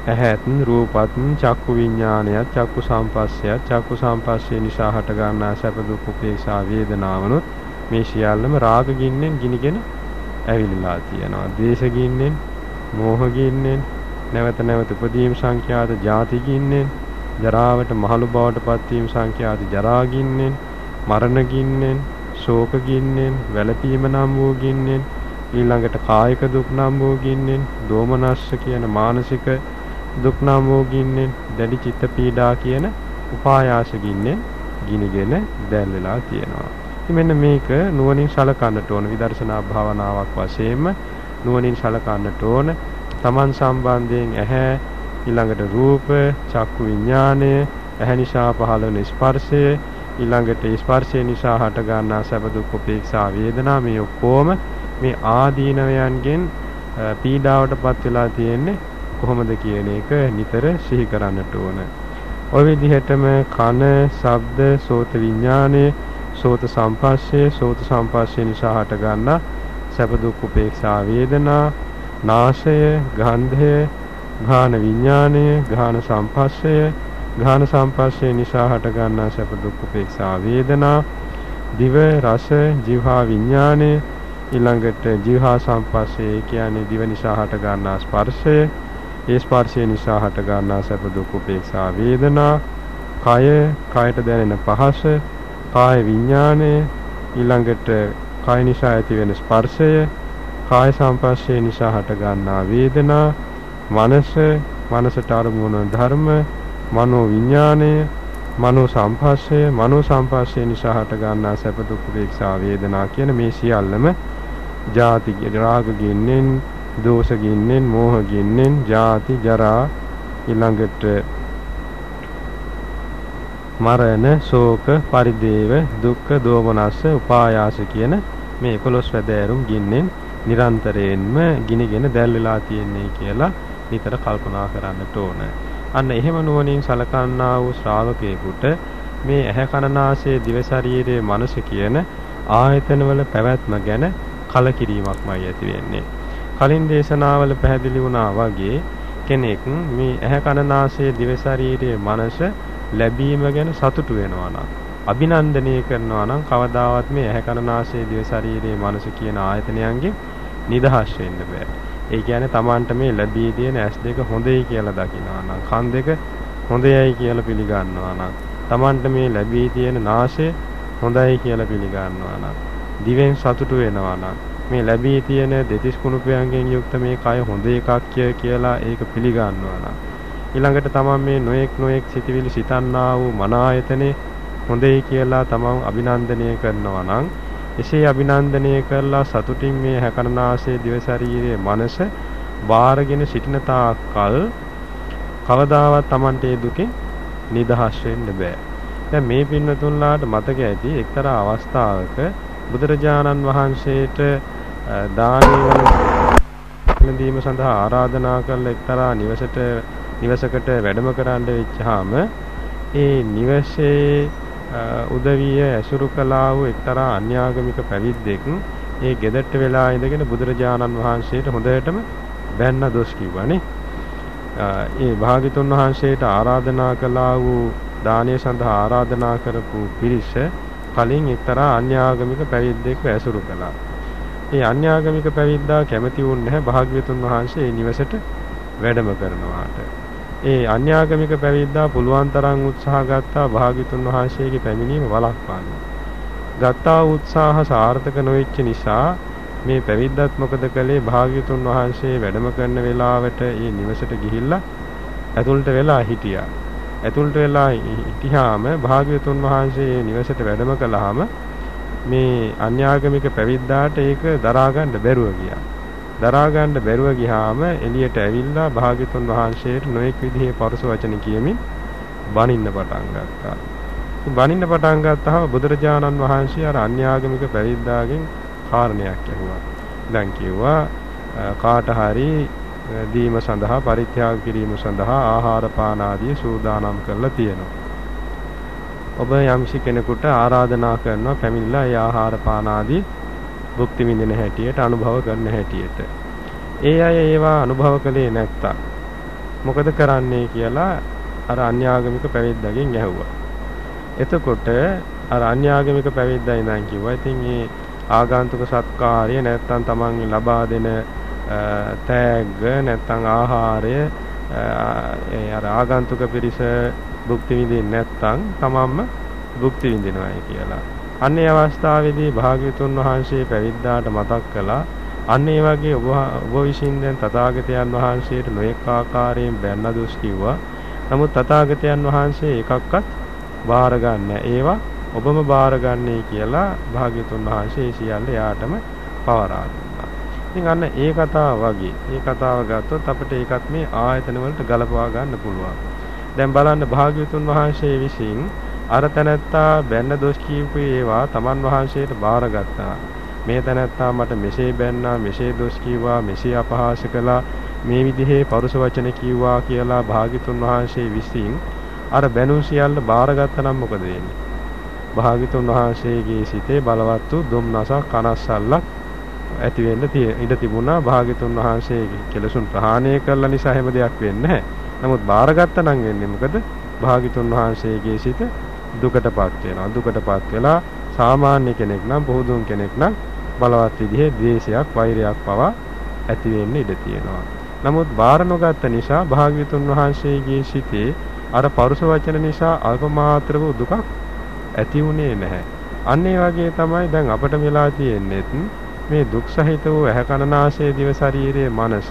ඇහත් රූපත් චක්කු විඥානයත් චක්කු සම්පස්සයත් චක්කු සම්පස්සේ නිසා හට ගන්නා සැප දුක් උපේක්ෂා වේදනාවනොත් මේ සියල්ලම රාග ගින්නෙන් ගිනිගෙන ඇවිලලා තියෙනවා. ද්වේෂ ගින්නෙන්, මෝහ ගින්නෙන්, නැවත නැවත උපදීම් සංඛ්‍යාත ජාතිගින්නෙන් ජරාවට මහලු බවට පත්වීම සංඛ්‍යාත ජරාගින්නෙන් මරණ ගින්නෙන් ශෝක ගින්නෙන් වැළපීම නම් වූ ගින්නෙන් ඊළඟට කායික දුක් නම් වූ ගින්නෙන් දෝමනස්ස කියන මානසික දුක් නම් වූ ගින්නෙන් දැඩි චිත්ත පීඩා කියන උපායාස ගින්නෙන් ගිනිගෙන දැල් වෙලා තියෙනවා. ඉතින් මෙන්න මේක නුවණින් සලකන්නට ඕන විදර්ශනා භාවනාවක් වශයෙන්ම නුවණින් සලකන්නට ඕන. Taman සම්බන්ධයෙන් ඇහැ ඊළඟට රූප, චක්කු විඥානය, ඇහැ නිසා පහළ වෙන ස්පර්ශය, ඊළඟට ස්පර්ශය නිසා හට ගන්නා සැප දුක් උපේක්ෂා වේදනා මේ ඔක්කොම මේ ආදීනවයන්ගෙන් පීඩාවටපත් වෙලා තියෙන්නේ කොහොමද කියන එක නිතර සිහි කරන්නට ඕන. ඔය විදිහටම කන, ශබ්ද, සෝත විඥානය, සෝත සම්පස්සේ, සෝත සම්පස්සේ නිසා හට ගන්නා සැප දුක් උපේක්ෂා වේදනා, නාසය, ගන්ධය, ඝාන විඥානය, ඝාන සම්පස්සය, ඝාන සම්පස්සේ නිසා හට ගන්නා සැප දුක් උපේක්ෂා වේදනා, දිව රස, જીවහා විඥානය, ඊළඟට જીවහා සම්පස්සේ කියන්නේ දිව නිසා හට ගන්නා ස්පර්ශය, ඒ ස්පර්ශය නිසා හට ගන්නා සැප දුක් උපේක්ෂා වේදනා, කය, කයට දැනෙන පහස, කාය විඥානය, ඊළඟට කය නිසා ඇති වෙන ස්පර්ශය, කාය සංපස්සේ නිසා හට ගන්නා වේදනා, මනස, මනසට අරමුණු ධර්ම, මනෝ විඥානය, මනෝ සංපස්සය, මනෝ සංපස්සේ නිසා හට ගන්නා සැප දුක් උපේක්ෂා වේදනා කියන මේ සියල්ලම ජාති රාග ගින්නෙන්, දෝෂ ගින්නෙන්, මෝහ ගින්නෙන්, ජාති ජරා ඊළඟට මරණ, ශෝක, පරිදේව, දුක්ඛ, දෝමනස්ස, උපායාස කියන මේ 11 වැදෑරුම් ගින්නෙන් නිරන්තරයෙන්ම ගිනිගෙන දැල් වෙලා තියෙන්නේ කියලා නිතර කල්පනා කරන්නට ඕන. අන්න එහෙම නුවණින් සලකන්නා වූ ශ්‍රාවකයෙකුට මේ ඇහැ කන නාසය දිව ශරීරයේ මනස කියන ආයතනවල පැවැත්ම ගැන කලකිරීමක්මයි ඇති වෙන්නේ. කලින් දේශනාවල පැහැදිලි වුණා වගේ කෙනෙක් මේ ඇහැ කන නාසය දිව ශරීරයේ මනස ලැබීම ගැන සතුටු වෙනවා නම් අභිනන්දනය කරනවා නම් කවදාවත් මේ ඇහැ කන නාසය දිව ශරීරයේ මනස කියන ආයතනයන්ගෙන් නිදහස් වෙන්න බෑ. ඒ කියන්නේ Tamanට මේ ලැබී තියෙන ඇස් දෙක හොඳයි කියලා දකිනවා නම් කන් දෙක හොඳයයි කියලා පිළිගන්නවා නම් Tamanට මේ ලැබී තියෙන නාසය හොඳයි කියලා පිළිගන්නවා නම් දිවෙන් සතුටු වෙනවා නම් මේ ලැබී තියෙන දෙතිස් කුණුපයන්ගෙන් යුක්ත මේ කය හොඳ එකක් කියලා ඒක පිළිගන්නවා නම් ඊළඟට තමන් මේ නොඑක් නොඑක් සිටිවිලි සිතන්නා වූ මන ආයතනේ හොඳයි කියලා තමන් අභිනන්දනය කරනවා නම් එසේ අභිනන්දනය කරලා සතුටින් මේ හැකරනාසේ දිව ශරීරයේ මනස බාරගෙන සිටින තාක්කල් කවදාවත් Tamante දුකෙන් නිදහස් වෙන්න බෑ. දැන් මේ පින්නතුන්ලාට මතක ඇති එක්තරා අවස්ථාවක බුදුරජාණන් වහන්සේට දානීය දීම සඳහා ආරාධනා කළ එක්තරා නිවසට නිවසකට වැඩම කරන්න වෙච්චාම ඒ නිවසේ උදවිය ඇසුරු කළා වූ එක්තරා අන්‍යාගමික පැවිද්දෙක් ඒ ගෙදරට වෙලා ඉඳගෙන බුදුරජාණන් වහන්සේට හොඳටම බැන්න දොස් කිව්වනේ. ඒ භාග්‍යතුන් වහන්සේට ආරාධනා කළා වූ දානය සඳහා ආරාධනා කරපු පිරිස කලින් එක්තරා අන්‍යාගමික පැවිද්දෙක්ව ඇසුරු කළා. ඒ අන්‍යාගමික පැවිද්දා කැමති වුණ නැහැ භාග්‍යතුන් වහන්සේ නිවසට වැඩම කරනවාට. ඒ අන්‍යාගමික පැවිද්දා පුළුවන් තරම් උත්සාහ ගත්තා භාග්‍යතුන් වහන්සේගේ පැමිණීම වළක්වන්න. ගත්තා උත්සාහ සාර්ථක නොවෙච්ච නිසා මේ පැවිද්දත් මොකද කළේ භාග්‍යතුන් වහන්සේ වැඩම කරන වෙලාවට ඒ නිවසට ගිහිල්ලා ඇතුළට වෙලා හිටියා. ඇතුළට වෙලා හිටියාම භාග්‍යතුන් වහන්සේ නිවසට වැඩම කළාම මේ අන්‍යාගමික පැවිද්දාට ඒක දරා ගන්න බැරුව ගියා. දරා ගන්න බැරුව ගියාම එළියට ඇවිල්ලා භාග්‍යතුන් වහන්සේට නොඑක් විදිහේ පරස වචන කියමින් බනින්න පටන් ගත්තා. බනින්න පටන් ගත්තාම බුදුරජාණන් වහන්සේ අර අන්‍යාගමික පැවිද්දාගෙන් කාරණයක් ඇහුවා. දැන් කිව්වා කාට හරි දීම සඳහා පරිත්‍යාග කිරීම සඳහා ආහාර පාන ආදී සූදානම් කරලා තියෙනවා. ඔබ යම්සි කෙනෙකුට ආරාධනා කරනවා පැමිණිලා ඒ ආහාර පාන ආදී භුක්ති විඳින හැටියට අනුභව කරන හැටියට. ඒ අය ඒවා අනුභව කළේ නැත්තම් මොකද කරන්නේ කියලා අර අන්‍යාගමික පැවිද්දගෙන් ඇහුවා. එතකොට අර අන්‍යාගමික පැවිද්දා ඉඳන් කිව්වා ඉතින් මේ ආගන්තුක සත්කාරය නැත්තම් තමන් ලබා දෙන තෑග්ග නැත්තම් ආහාරය ඒ අර ආගන්තුක පිරිස භුක්ති විඳින්නේ නැත්තම් තමන්ම භුක්ති විඳිනවායි කියලා. අන්න ඒ අවස්ථාවේදී භාග්‍යතුන් වහන්සේ පැවිද්දාට මතක් කළා අන්න ඒ වගේ ඔබ ඔබ විසින් දැන් තථාගතයන් වහන්සේට නොඑක ආකාරයෙන් බැන්න දුස් කිව්වා. නමුත් තථාගතයන් වහන්සේ එකක්වත් බාර ඒවා ඔබම බාරගන්නේ කියලා භාග්‍යතුන් වහන්සේ සියල්ල යාටම පවරා දුන්නා. ඉතින් අන්න ඒ කතාව වගේ. මේ කතාව ගත්තොත් අපිට ඒකත් මේ ආයතන වලට ගලපවා ගන්න පුළුවන්. දැන් බලන්න භාග්‍යතුන් වහන්සේ විසින් අර තැනැත්තා බැන්න දොස් කියපු ඒවා තමන් වහන්සේට බාරගත්තා. මේ තැනැත්තා මට මෙසේ බැන්නා, මෙසේ දොස් කිව්වා, මෙසේ අපහාස කළා, මේ විදිහේ පරුස වචන කිව්වා කියලා භාග්‍යතුන් වහන්සේ විසින් අර බැනුම් සියල්ල බාරගත්තා නම් මොකද වෙන්නේ? භාග්‍යතුන් වහන්සේගේ සිතේ බලවත් වූ දුම්නසක් කනස්සල්ලක් ඇති වෙන්න ඉඩ තිබුණා භාග්‍යතුන් වහන්සේගේ කෙලසුන් ප්‍රහාණය කළ නිසා හැම දෙයක් වෙන්නේ නැහැ. නමුත් බාරගත්ත නම් වෙන්නේ මොකද? භාග්‍යතුන් වහන්සේගේ සිත දුකටපත් වෙනවා. දුකටපත් වෙලා සාමාන්‍ය කෙනෙක් නම් බොහෝදුන් කෙනෙක් නම් බලවත් විදිහේ ද්වේෂයක්, වෛරයක් පවා ඇති වෙන්න ඉඩ තියෙනවා. නමුත් බාර නොගත්ත නිසා භාග්‍යතුන් වහන්සේගේ සිතේ අර පරුස වචන නිසා අල්පමාත්‍ර වූ දුකක් ඇති වුණේ නැහැ. අන්න ඒ වගේ තමයි දැන් අපිට වෙලා තියෙන්නේත් මේ දුක් සහිත වූ ඇහැ කනනාසය දිව ශරීරයේ මනස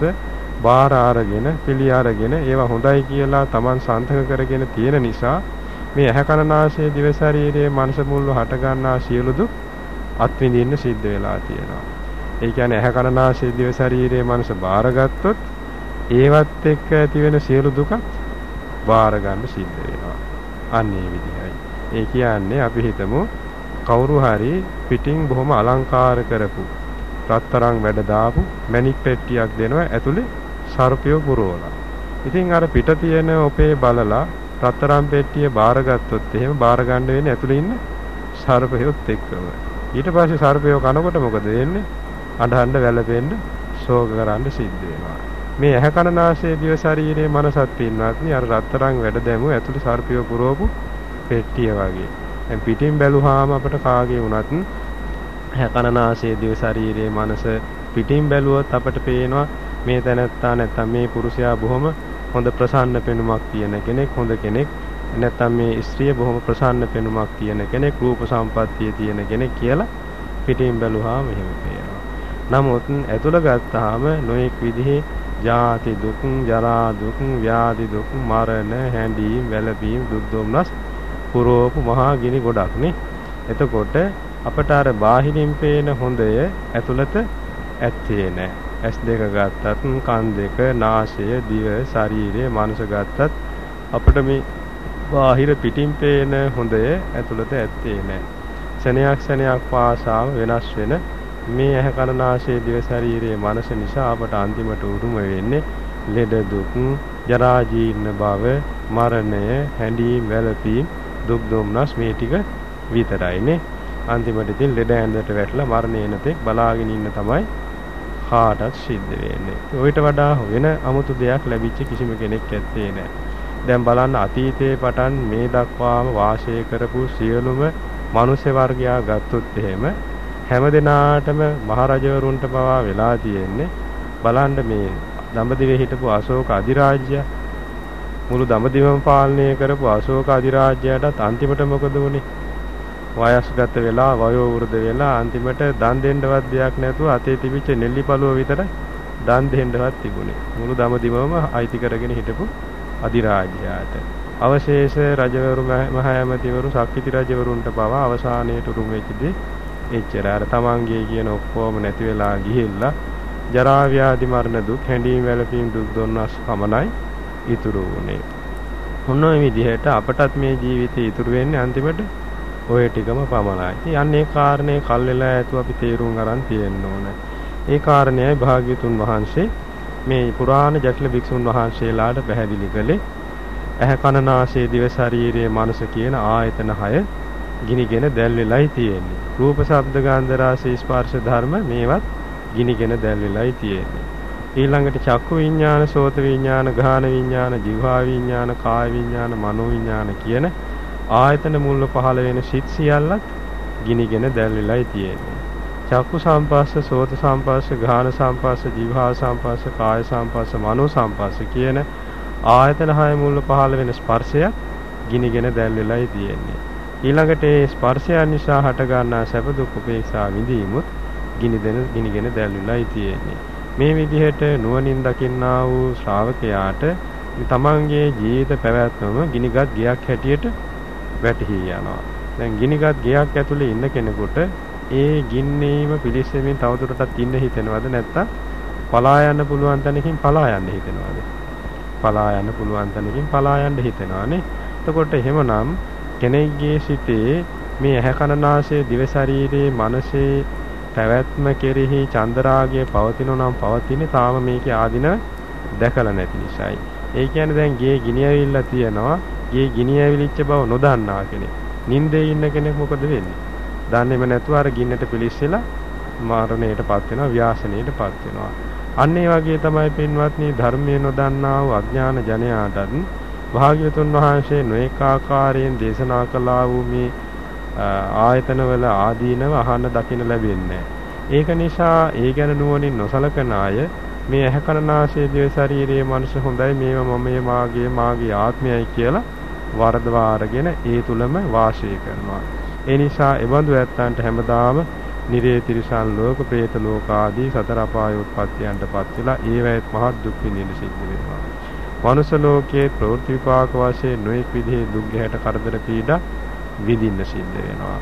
බාර අරගෙන පිළි අරගෙන ඒවා හොඳයි කියලා Taman සන්තක කරගෙන තියෙන නිසා මේ ඇහැ කනනාසය දිව ශරීරයේ මනස මුල්ව හට ගන්නා සියලු දුක් අත්විඳින්න සිද්ධ වෙලා තියෙනවා. ඒ කියන්නේ ඇහැ කනනාසය දිව ශරීරයේ මනස බාරගත්තොත් ඒවත් එක්ක ඇති වෙන සියලු දුකත් බාර ගන්න සිද්ධ වෙනවා. අන්න ඒ විදිහයි. ඒ කියන්නේ අපි හිතමු කවුරු හරි පිටින් බොහොම අලංකාර කරපු රත්තරන් වැඩ දාපු මැණික් පෙට්ටියක් දෙනවා ඇතුලේ සර්පියෝ පුරවලා. ඉතින් අර පිට තියෙන ඔපේ බලලා රත්තරන් පෙට්ටිය බාරගත්තොත් එහෙම බාර ගන්න වෙන්නේ ඇතුලේ ඉන්න සර්පයොත් එක්කම. ඊට පස්සේ සර්පයෝ කනකොට මොකද වෙන්නේ? අඬහඬ වැළපෙන්න ශෝක කරන්න සිද්ධ වෙනවා. මේ ඇහැ කන නාසය දිව ශරීරයේ මනසත් පින්නත් අර රත්තරන් වැඩ දැමු ඇතුලේ සර්පියෝ පුරවපු පෙට්ටිය වගේ. දැන් පිටින් බැලුවාම අපිට කාගේ වුණත් හැකනනාසයේ දිව ශරීරයේ මනස පිටින් බැලුවොත් අපට පේනවා මේ තැනැත්තා නැත්තම් මේ පුරුෂයා බොහොම හොඳ ප්‍රසන්න පෙනුමක් තියෙන කෙනෙක් හොඳ කෙනෙක් නැත්තම් මේ ස්ත්‍රිය බොහොම ප්‍රසන්න පෙනුමක් තියෙන කෙනෙක් රූප සම්පත්තිය තියෙන කෙනෙක් කියලා පිටින් බැලුවාම එහෙම පේනවා. නමුත් ඇතුළ ගත්තාම නොඑක් විදිහේ ජාති දුක්, ජරා දුක්, ව්‍යාධි දුක්, මරණ, හැඬීම්, වැළපීම්, දුක් දුම්නස් පුරවපු මහා ගිනි ගොඩක් නේ. එතකොට අපට අර බාහිරින් පේන හොඳය ඇතුළත ඇත්තේ නැහැ. ඇස් දෙක ගත්තත්, කන් දෙක, නාසය, දිව, ශරීරය, මනස ගත්තත් අපිට මේ බාහිර පිටින් පේන හොඳය ඇතුළත ඇත්තේ නැහැ. සෙනයක් සෙනයක් පාසාව වෙනස් වෙන මේ ඇහැ කන නාසය දිව ශරීරයේ මනස නිසා අපට අන්තිමට උරුම වෙන්නේ ලෙඩ දුක්, ජරා ජීර්ණ භව, මරණය, හැඬීම්, වැළපීම් දුක් දුම්නස් මේ ටික විතරයිනේ. අන්තිමට ඉතින් ලෙඩ ඇඳට වැටලා මරණය එනතෙක් බලාගෙන ඉන්න තමයි කාටත් සිද්ධ වෙන්නේ. ඔయిత වඩා වෙන 아무තු දෙයක් ලැබිච්ච කිසිම කෙනෙක් ඇත්තේ නැහැ. දැන් බලන්න අතීතයේ පටන් මේ දක්වාම වාසය කරපු සියලුම මනුෂ්‍ය වර්ගයා ගත්තොත් එහෙම හැම දිනාටම මහරජවරුන්ට පවා වෙලා තියෙන්නේ බලන්න මේ දඹදිවේ හිටපු අශෝක අධිරාජ්‍ය මුළු දඹදිවම පාලනය කරපු අශෝක අධිරාජ්‍යයටත් අන්තිමට මොකද වුනේ වයස්ගත වෙලා වයෝ වෘද්ධ වෙලා අන්තිමට දන් දෙන්නවත් දෙයක් නැතුව අතේ තිබිච්ච නෙල්ලි පළුව විතර දන් දෙන්නවත් තිබුණේ. මුළු දඹදිවම අයිති කරගෙන හිටපු අධිරාජ්‍යයාට. අවශේෂ රජවරු මහ ඇමතිවරු ශක්තිති රජවරුන්ට පවා අවසානයේට උරුම වෙච්චදී එච්චර අර තමන්ගේ කියන ඔක්කොම නැති වෙලා ගිහිල්ලා ජරා ව්‍යාධි මරණ දුක් හැඬීම් වැළපීම් දුක් දුන්නස් පමණයි ඉතුරු වුණේ. මොන විදිහට අපටත් මේ ජීවිතේ ඉතුරු වෙන්නේ අන්තිමට ඔය ටිකම පමණයි. ඉතින් අන්නේ කාරණේ කල් වෙලා ඇතුව අපි තේරුම් අරන් තියෙන්න ඕන. ඒ කාරණේයි භාග්‍යතුන් වහන්සේ මේ පුරාණ ජටිල භික්ෂුන් වහන්සේලාට පැහැදිලි කළේ ඇහැ කන නාසය දිව ශරීරයේ මනස කියන ආයතන 6 ගිනිගෙන දැල් වෙලයි තියෙන්නේ. රූප ශබ්ද ගන්ධ රස ස්පර්ශ ධර්ම මේවත් ගිනිගෙන දැල් වෙලයි තියෙන්නේ. ඊළඟට චක්කු විඥාන, සෝත විඥාන, ගාහන විඥාන, જીවහා විඥාන, කාය විඥාන, මනෝ විඥාන කියන ආයතන මුල්ව පහළ වෙන සිත් සියල්ලත් ගිනිගෙන දැල්විලායි තියෙන්නේ. චක්කු සම්පස්ස, සෝත සම්පස්ස, ගාහන සම්පස්ස, જીවහා සම්පස්ස, කාය සම්පස්ස, මනෝ සම්පස්ස කියන ආයතන හය මුල්ව පහළ වෙන ස්පර්ශයත් ගිනිගෙන දැල්විලායි තියෙන්නේ. ඊළඟට ඒ ස්පර්ශයන් නිසා හට ගන්නා සැප දුක් උපේක්ෂා විඳීමුත් ගිනිදෙන ගිනිගෙන දැල්විලායි තියෙන්නේ. මේ විදිහට නුවණින් දකින්නා වූ ශ්‍රාවකයාට තමන්ගේ ජීවිත පැවැත්මම ගිනිගත් ගියක් හැටියට වැටහි යනවා. දැන් ගිනිගත් ගියක් ඇතුලේ ඉන්න කෙනෙකුට ඒ ගින්නේම පිලිස්සෙමින් තවදුරටත් ඉන්න හිතෙනවද නැත්නම් පලා යන්න පුළුවන් තැනකින් පලා යන්න හිතෙනවද? පලා යන්න පුළුවන් තැනකින් පලා යන්න හිතෙනවානේ. එතකොට එහෙමනම් කෙනෙක්ගේ සිතේ මේ ඇහැ කන නාසය දිව ශරීරයේ මනසේ පැවැත්ම කෙරෙහි චන්දරාගය පවතිනෝ නම් පවතින්නේ තාම මේකේ ආදින දැකලා නැති නිසායි. ඒ කියන්නේ දැන් ගේ ගිනි ඇවිල්ලා තියෙනවා. ගේ ගිනි ඇවිලිච්ච බව නොදන්නා කෙනෙක්. නින්දේ ඉන්න කෙනෙක් මොකද වෙන්නේ? දන්නේම නැතුව අර ගින්නට පිලිස්සෙලා මරණයටපත් වෙනවා, ව්‍යාසනයටපත් වෙනවා. අන්න ඒ වගේ තමයි පින්වත්නි ධර්මයේ නොදන්නා වූ අඥාන ජනයාටත් භාග්‍යවතුන් වහන්සේ නොඑක ආකාරයෙන් දේශනා කළා වූ මේ ආයතනවල ආදීනව අහන්න දකින්න ලැබෙන්නේ ඒක නිසා ඒ ගැන නුවණින් නොසලකන අය මේ ඇහැ කනනාසය දිව ශරීරයේ මනස හොඳයි මේව මමයේ මාගේ මාගේ ආත්මයයි කියලා වරදවා අරගෙන ඒ තුලම වාසය කරනවා. ඒ නිසා එබඳු ඇත්තන්ට හැමදාම නිරේ තිරිසන් ලෝක, പ്രേත ලෝක ආදී සතර අපාය උත්පත්තියන්ටපත් වෙලා ඒවැයත් මහත් දුක් විඳින්න සිද්ධ වෙනවා. මනුෂ්‍ය ලෝකයේ ප්‍රවෘත්ති විපාක වශයෙන් නොඑක් විදිහේ දුක් ගැහැට කරදර පීඩා විඳින්න සිද්ධ වෙනවා.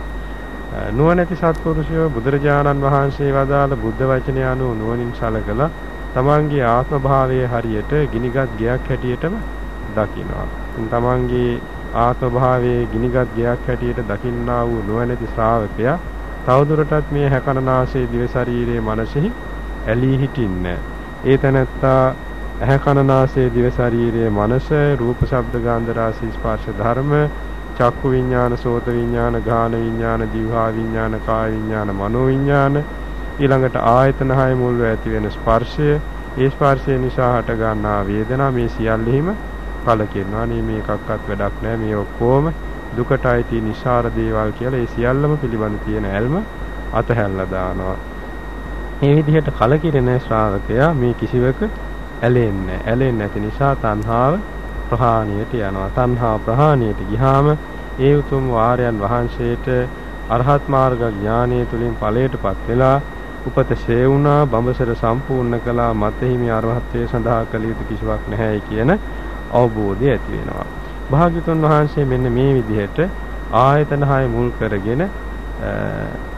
නුවණැති සත්පුරුෂයෝ බුදුරජාණන් වහන්සේ වදාළ බුද්ධ වචනය අනුව නුවණින් සලකලා තමන්ගේ ආත්ම භාවයේ හරියට ගිනිගත් ගයක් හැටියටම දකිනවා. තමන්ගේ ආත්ම භාවයේ ගිනිගත් ගයක් හැටියට දකින්නා වූ නුවණැති ශ්‍රාවකයා තවදුරටත් මේ හැකනනාසයේ දිව ශරීරයේ මනසෙහි ඇලී හිටින්නේ. ඒ තැනැත්තා ඇහැ කනනාසයේ දිව ශරීරයේ මනස රූප ශබ්ද ගන්ධ රස ස්පර්ශ ධර්ම චක්කු විඥාන සෝත විඥාන ගාන විඥාන જીවහා විඥාන කාය විඥාන මනෝ විඥාන ඊළඟට ආයතන හය මුල්ව ඇති වෙන ස්පර්ශය. ඒ ස්පර්ශය නිසා හට ගන්නා වේදනා මේ සියල්ලෙහිම කලකිරෙනවා නේ මේකක්වත් වැඩක් නැහැ මේ ඔක්කොම දුකට අයිති නිසාර දේවල් කියලා ඒ සියල්ලම පිළිබඳ තියෙන ඇල්ම අතහැරලා දානවා. මේ විදිහට කලකිරෙන ශ්‍රාවකයා මේ කිසිවක ඇලෙන්නේ ඇලෙන්නේ නැති නිසා තණ්හාව ප්‍රහාණයට යනවා. තණ්හා ප්‍රහාණයට ගියාම ඒ උතුම් වාරයන් වහන්සේට අරහත් මාර්ග ඥානය තුලින් ඵලයටපත් වෙලා උපත ෂේ වුණා බඹසර සම්පූර්ණ කළා මතෙහිමි අරහත්ත්වයේ සඳහා කළ යුතු කිසිවක් නැහැයි කියන අවබෝධය ඇති වෙනවා. භාග්‍යතුන් වහන්සේ මෙන්න මේ විදිහට ආයතන හය මුල් කරගෙන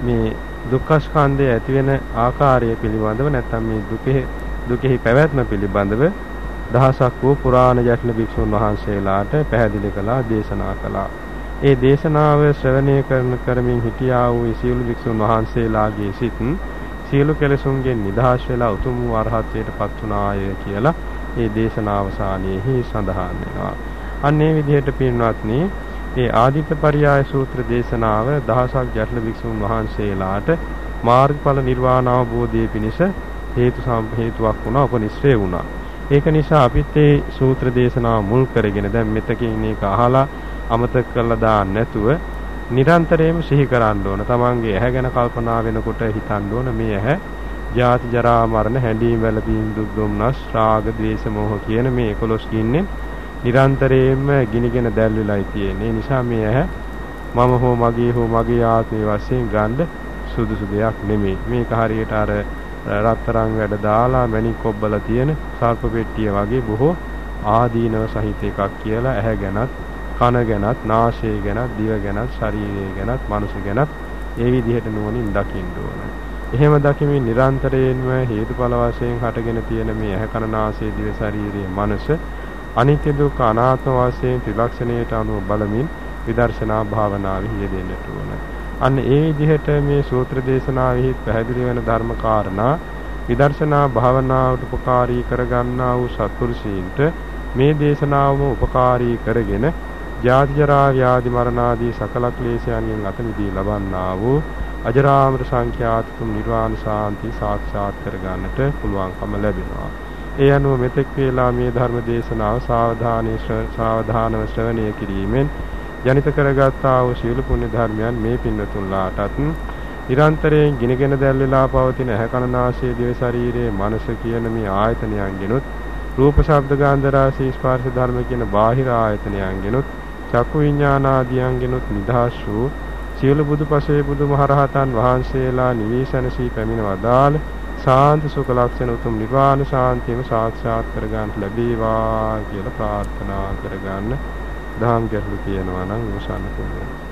මේ දුක්ඛ ස්කන්ධය ඇති වෙන ආකාරය පිළිබඳව නැත්නම් මේ දුකේ දුකෙහි පැවැත්ම පිළිබඳව දහසක් වූ පුරාණ යක්ෂ භික්ෂුන් වහන්සේලාට පැහැදිලි කළා දේශනා කළා. ඒ දේශනාව ශ්‍රවණය කරන කරමින් හිටියා වූ සියලු භික්ෂුන් වහන්සේලාගේ සිත් සියලු කෙලෙසුන්ගෙන් නිදහස් වෙලා උතුම් වරහත්ත්වයට පත් වුණාය කියලා ඒ දේශනාවසානයේහි සඳහන් වෙනවා. අන්න ඒ විදිහට පින්වත්නි ඒ ආදිත්‍ය පරියාය සූත්‍ර දේශනාව දහසක් ජටල භික්ෂුන් වහන්සේලාට මාර්ගඵල නිර්වාණ අවබෝධයේ පිණිස හේතු හේතුවක් වුණා උපනිශ්‍රේ වුණා. ඒක නිසා අපිත් මේ සූත්‍ර දේශනාව මුල් කරගෙන දැන් මෙතකින් මේක අහලා අමතක කරලා දාන්න නැතුව නිරන්තරයෙන්ම සිහි කරන්න ඕන. තමන්ගේ ඇහැ ගැන කල්පනා වෙනකොට හිතන්න ඕන මේ ඇහැ ජාති ජරා මරණ හැඬීම් වැළපීම් දුක් දුම්නස් රාග ద్వේෂ මෝහ කියන මේ 11 ගින්නේ නිරන්තරයෙන්ම ගිනිගෙන දැල් වෙලායි තියෙන්නේ. ඒ නිසා මේ ඇහැ මම හෝ මගේ හෝ මගේ ආත්මය වශයෙන් ගන්න සුදුසු දෙයක් නෙමෙයි. මේක හරියට අර රත්තරන් වැඩ දාලා මණික් කොබ්බලා තියෙන සර්ප පෙට්ටිය වගේ බොහෝ ආදීනව සහිත එකක් කියලා ඇහැ ගැනත් කන ගැනත් නාසය ගැනත් දිව ගැනත් ශරීරය ගැනත් මනස ගැනත් ඒ විදිහට නුවණින් දකින්න ඕන. එහෙම දකිමින් නිරන්තරයෙන්ම හේතුඵල වශයෙන් හටගෙන තියෙන මේ ඇහැ කන නාසය දිව ශරීරයේ මනස අනිත්‍ය දුක්ඛ අනාත්ම වශයෙන් ත්‍රිලක්ෂණයට අනුව බලමින් විදර්ශනා භාවනාවෙහි යෙදෙන්නට ඕන. අන්න ඒ විදිහට මේ සූත්‍ර දේශනාවෙහි පැහැදිලි වෙන ධර්ම කාරණා විදර්ශනා භාවනාවට උපකාරී කරගන්නා වූ සත්පුරුෂීන්ට මේ දේශනාවම උපකාරී කරගෙන ජාති ජරා ව්‍යාධි මරණ ආදී සකල ක්ලේශයන්ගෙන් අත මිදී ලබන්නා වූ අජරාමර සංඛ්‍යාතිතුම් නිර්වාණ සාන්ති සාක්ෂාත් කරගන්නට පුළුවන්කම ලැබෙනවා. ඒ අනුව මෙතෙක් වේලා මේ ධර්ම දේශනාව සාවධානයේ සාවධානව ශ්‍රවණය කිරීමෙන් ජනිත කරගත්තා වූ සීල පුණ්‍ය ධර්මයන් මේ පින්වතුන්ලාටත් නිරන්තරයෙන් ගිනගෙන දැල්වලා පවතින ඇහැ කන නාසය දිව ශරීරයේ මනස කියන මේ ආයතනයන්ගෙනුත් රූප ශබ්ද ගන්ධ රස ස්පර්ශ ධර්ම කියන බාහිර ආයතනයන්ගෙනුත් චක්කු විඥාන ආදියන්ගෙනුත් නිදහස් වූ සියලු බුදුපසේ බුදුමහරහතන් වහන්සේලා නිවේශනසී පැමිණ වදාළ සාන්ත සුඛ ලක්ෂණ උතුම් නිර්වාණ ශාන්තියම සාක්ෂාත් කර ගන්නට ලැබේවා කියලා ප්‍රාර්ථනා කරගන්න දහම් ගැටලු තියෙනවා නම් විමසන්න පුළුවන්.